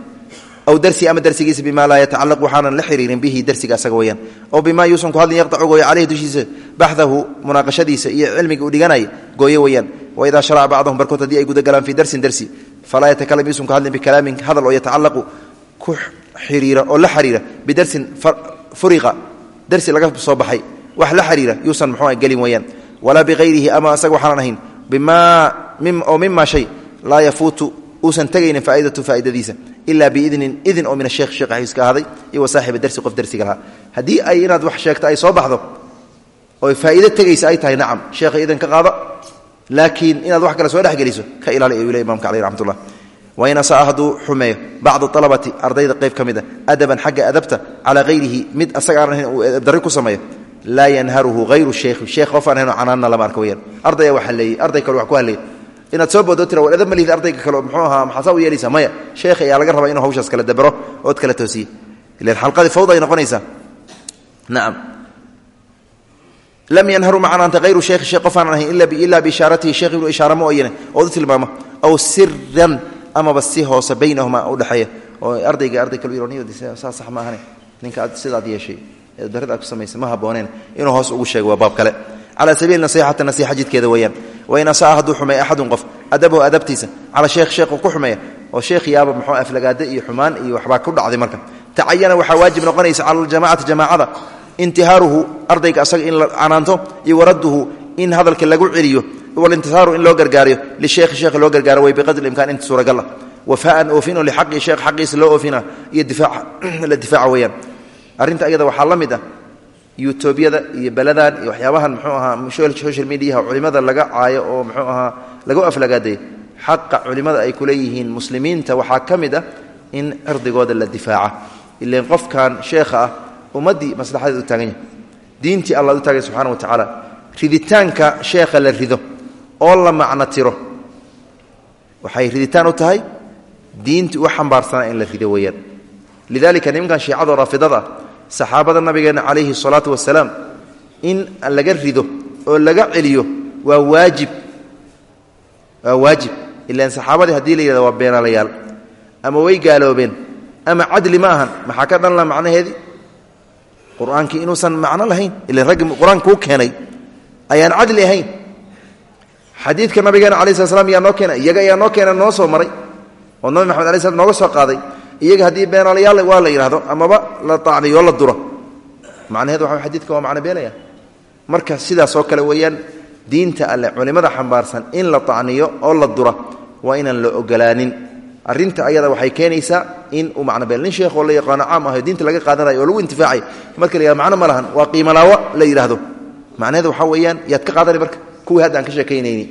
Speaker 1: aw darsi ama darsigiisa bima laa yatacalaq waxaanan la xiriirin bihi darsiga asaga weyaan aw bimaa yuusan ku hadlin yaqtacu gooyo caleyhi dushiisa baxdahu munaaqashadiisa iyo cilmiga uu dhiganaya gooyo weyaan waidaa sharaca bacdahum barkood haddii ay gudagalaan fii darsin darsi falaa yatakalam yuusan ku hadlin bikalaamin hadal oo yatacalaqu xiriira oo la xiriira bidarsin furiqa darsi laga soo baxay wax la xiriira yuusan muxuu gelin weyaan walaa bihayrihi ama asaga waxaanan ahayn oo mima shay laa yafuutu uusan tegaynin faaidatu faaidadiisa ilaa biidnin idin oo min ashekh sheekh xafiiska ahaaday iyo wa darsi qof darsiga lahaa. Haddii ay inaad wax sheegto ay soo baxdo oo faa'ido tegaysa ay tahay nacam sheekha idin ka qaado laakiin inaad wax kale soo dhexgeliso ka ilaali ayuu le imamka caleyh raxmatullah wain asaa hadduu xumeeyo bacdu alabati ardayda qayb ka mid a adaban xagga adabta calaa hayrihi mid asaga aan ahayn uu edabdarri ku sameeyo laa yanharuhu hayru sheikhi sheekh qof aan hayn canaanna lama arka weyaan ardaya waa halleeyey arday kale wax ku halleeyey inaad soo boodo tira war edab malihid ardayga kale muxuu ahaa maxaasaa u yeelaysaa maya sheekh ayaa laga rabaa inuu hawshaas kala dabero ood kala toosiye ilan xalqadii fawda ay noqonaysaa nacam lam ahayn ma amaba si hoose baynahuma udhexeeya oo ardayga arday kal saa sax ma ahane ninka aad sidaad yeeshay ee darrada aad ku samaysay ma habbooneen inuu hoos ugu sheego waa baab kale. Calaa sabiili nasixati nasixa jidkeeda weeyaan. Wain asaa hadduu xumeeya axadun qof adabahu adabtiisa. Cala sheekh sheekhu ku xumeeya oo sheekh yaaba muxuu aflagaade iyo xumaan iyo waxbaa ku dhacday marka. Tacayana waxaa waajib noqonaysa cala aljamacati jamaacada. Intihaaruhu ardayga asaga in la canaanto iyo waradduhu in hadalka lagu celiyo walintisaaru in loo gargaariyo lisheekhi sheekh loo gargaaro way biqadri imkaan inta suuragal wafaan oofino lixaqi sheekh xaqiisa loo oofina iyo la difaaca weeyaan. Arrinta ayada waxaa la mid ah yutubyada iyo beladan iyo waxyaabahan mxuu ahaa social mediaha culimada laga caayo oo mxuu ahaa lagu aflagaadeeyo xaqa culimada ay kuleeyihiin muslimiinta waxaa ka mid ah in cirdigooda la difaaca. Ilan qofkan sheekha ah ummaddii maslaxadeed u taagan yahay diintii alla u taagay subxana wa tacaala riditaanka sheekha la rido oo la macno tiro. Waxay riditaan u tahay diintii u xambaarsanaa in la rido weeyaan. Lidalika nimankan shiicado raafidada saxaabada nabigeena calayhi salaatu wasalaam in laga rido oo laga celiyo waa waajib. Waa waajib. Ilaan saxaabadii haddii la yidhahdo waa beenaalayaal. Ama way gaaloobeen. Ama cadli ma ahan. Maxaa ka dhan laha macnaheedii? Qur'aankii inuusan macno lahayn. Ilan raggi qur'aanka kuu keenay ayaan cadli ahayn. Xadiidka nabigeena alai slat slam yaa noo keena iyaga ayaa noo keena noo soo maray oo nabi maxamed alai slam nooga soo qaaday. Iyaga haddii beenaalayaal waa la yidhahdo amaba la tacniyo la duro. Macnaheed waa xadiidka waa macno beelaya marka sidaasoo kale weeyaan diinta alle culimada xambaarsan in la tacniyo oo la dura waa inaan la ogolaanin. Arinta ayada waxay keenaysaa in uu macno beel nin sheekh oo la yaqaano caam aho diinta laga qaadanayo oo lagu intifaacay marka la yihahdo macno ma lahan waa qiimalaawo la yidhaahdo macnaheedu waxaa weeyaan yaad ka qaadani marka kuwii hadda ka sheekaynayni.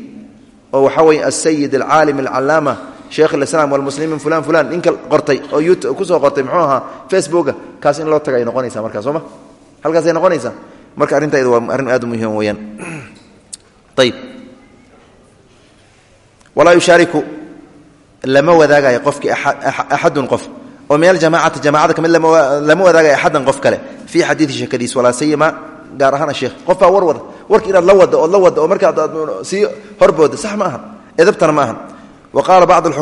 Speaker 1: oo waxaa weeye alsayid alcaalim alcallaama sheekh alislaam walmuslimiin fulan fulan ninka qortay oo youtube ku soo qortay muxuu ahaa facebooka kaas in loo taga ay noqonaysaa markaa soo ma? Halkaasay noqonaysaa. Marka arrintayda waa arrin aad u muhiim weeyaan. Ayib walaa yushaariku lama wadaagayo qofkii axadun qof. oo min aljamacati jamacada ka mid lama wadaagayo axadan qof kale. Fii xadiidi sheekadiis walaa sayima gaar ahaan sheekh qof baa war wada warka inaad la wada ood la wada oo markaad sii horbooda sax ma aha edabtana ma aha wa qaala bacd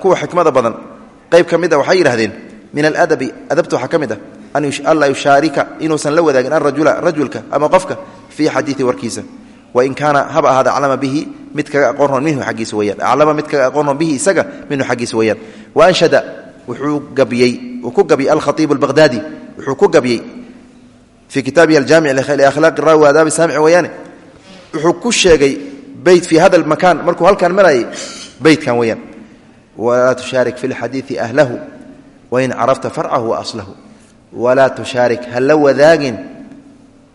Speaker 1: kuwa xikmada badan qayb ka mid a waxay yidhahdeen min aladabi adabta waxaa ka mid ah anlaa yushaarika la wadaagin arajula rajulka ama qofka fii xadiii warkiisa. Wain kaana haba ahaada aclama bihi mid kaga aqoonroon minhu aggiisa weyaan aclama mid kaga aqoonroon bihi isaga minhu xaggiisa weyaan waanshada wuxuu gabiyey uu ku gabiyey alkhaiib albaqhdaadi wuxuu ku gabiyey fii kitaabihi aljaamic liakhlaaqi raawi wa adaabi saamici weyaane. Wuxuu ku sheegay beyt fii hada makaan. Markuu halkaan marayay beytkan weyaan walaa tushaarik fi lxadiidi ahlahu wain carafta farcahu wa aslahu. Walaa tushaarik ha la wadaagin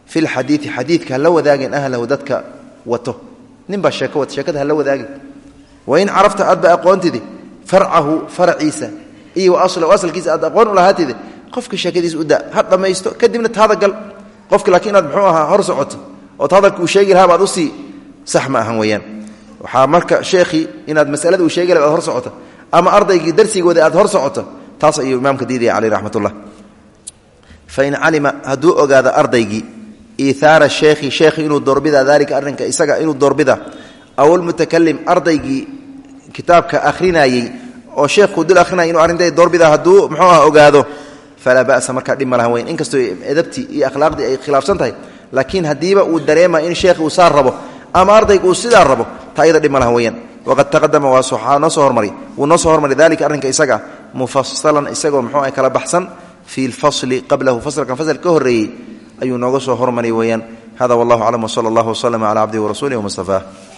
Speaker 1: fi lxadiidi xadiidka hala wadaagin ahlahu dadka wato. Ninbaa sheeko wata sheekada hala wadaagin. Wain carafta aadba aqoontidi farcahu faraciisa iyo waaslahu asalkiisa aad aqoon u lahaatide qofka sheekadiisa u da ha dhammaysto kadibna taada gal qofka laakiin inaad muxuu ahaa hor socoto ood hadalka uu sheegi lahaa baad u sii sax ma ahan weeyaan. Waxaa marka sheekhii inaad masalada uu sheegi laha aad hor socoto ama ardaygii darsigooda aad hor socoto taas ayuu imaamka diidaya caleyh raxmatullah. Fain calima hadduu ogaado ardaygii iihaara sheekhi sheekhi inuu doorbida daalika arrinka isaga inuu doorbida aw almutakalim ardaygii kitaabka akhrinayey oo sheekhuu dul akhrinaya inuu arrinta doorbida hadduu muxuu ah ogaado falaa ba'sa markaa dhib ma lahan weyn inkastoo edabtii iyo akhlaaqdii ay khilaafsan tahay laakiin haddiiba uu dareema in sheekhi uu saa rabo ama ardaygu uu sidaa rabo taa iyada dhib ma lahan weeyaan waqad taqadama waa noo soo hormari wuu noo soo hormari dalika arrinka isaga mufasalan isagoo muxuu ah kala baxsan fi lfasli qablahu faslkan fasl ka horreeyey ayuu nooga soo hormari weeyaan hada wallahu aclam wsala allah wslama cala cabdihi warasuulih wmustafaah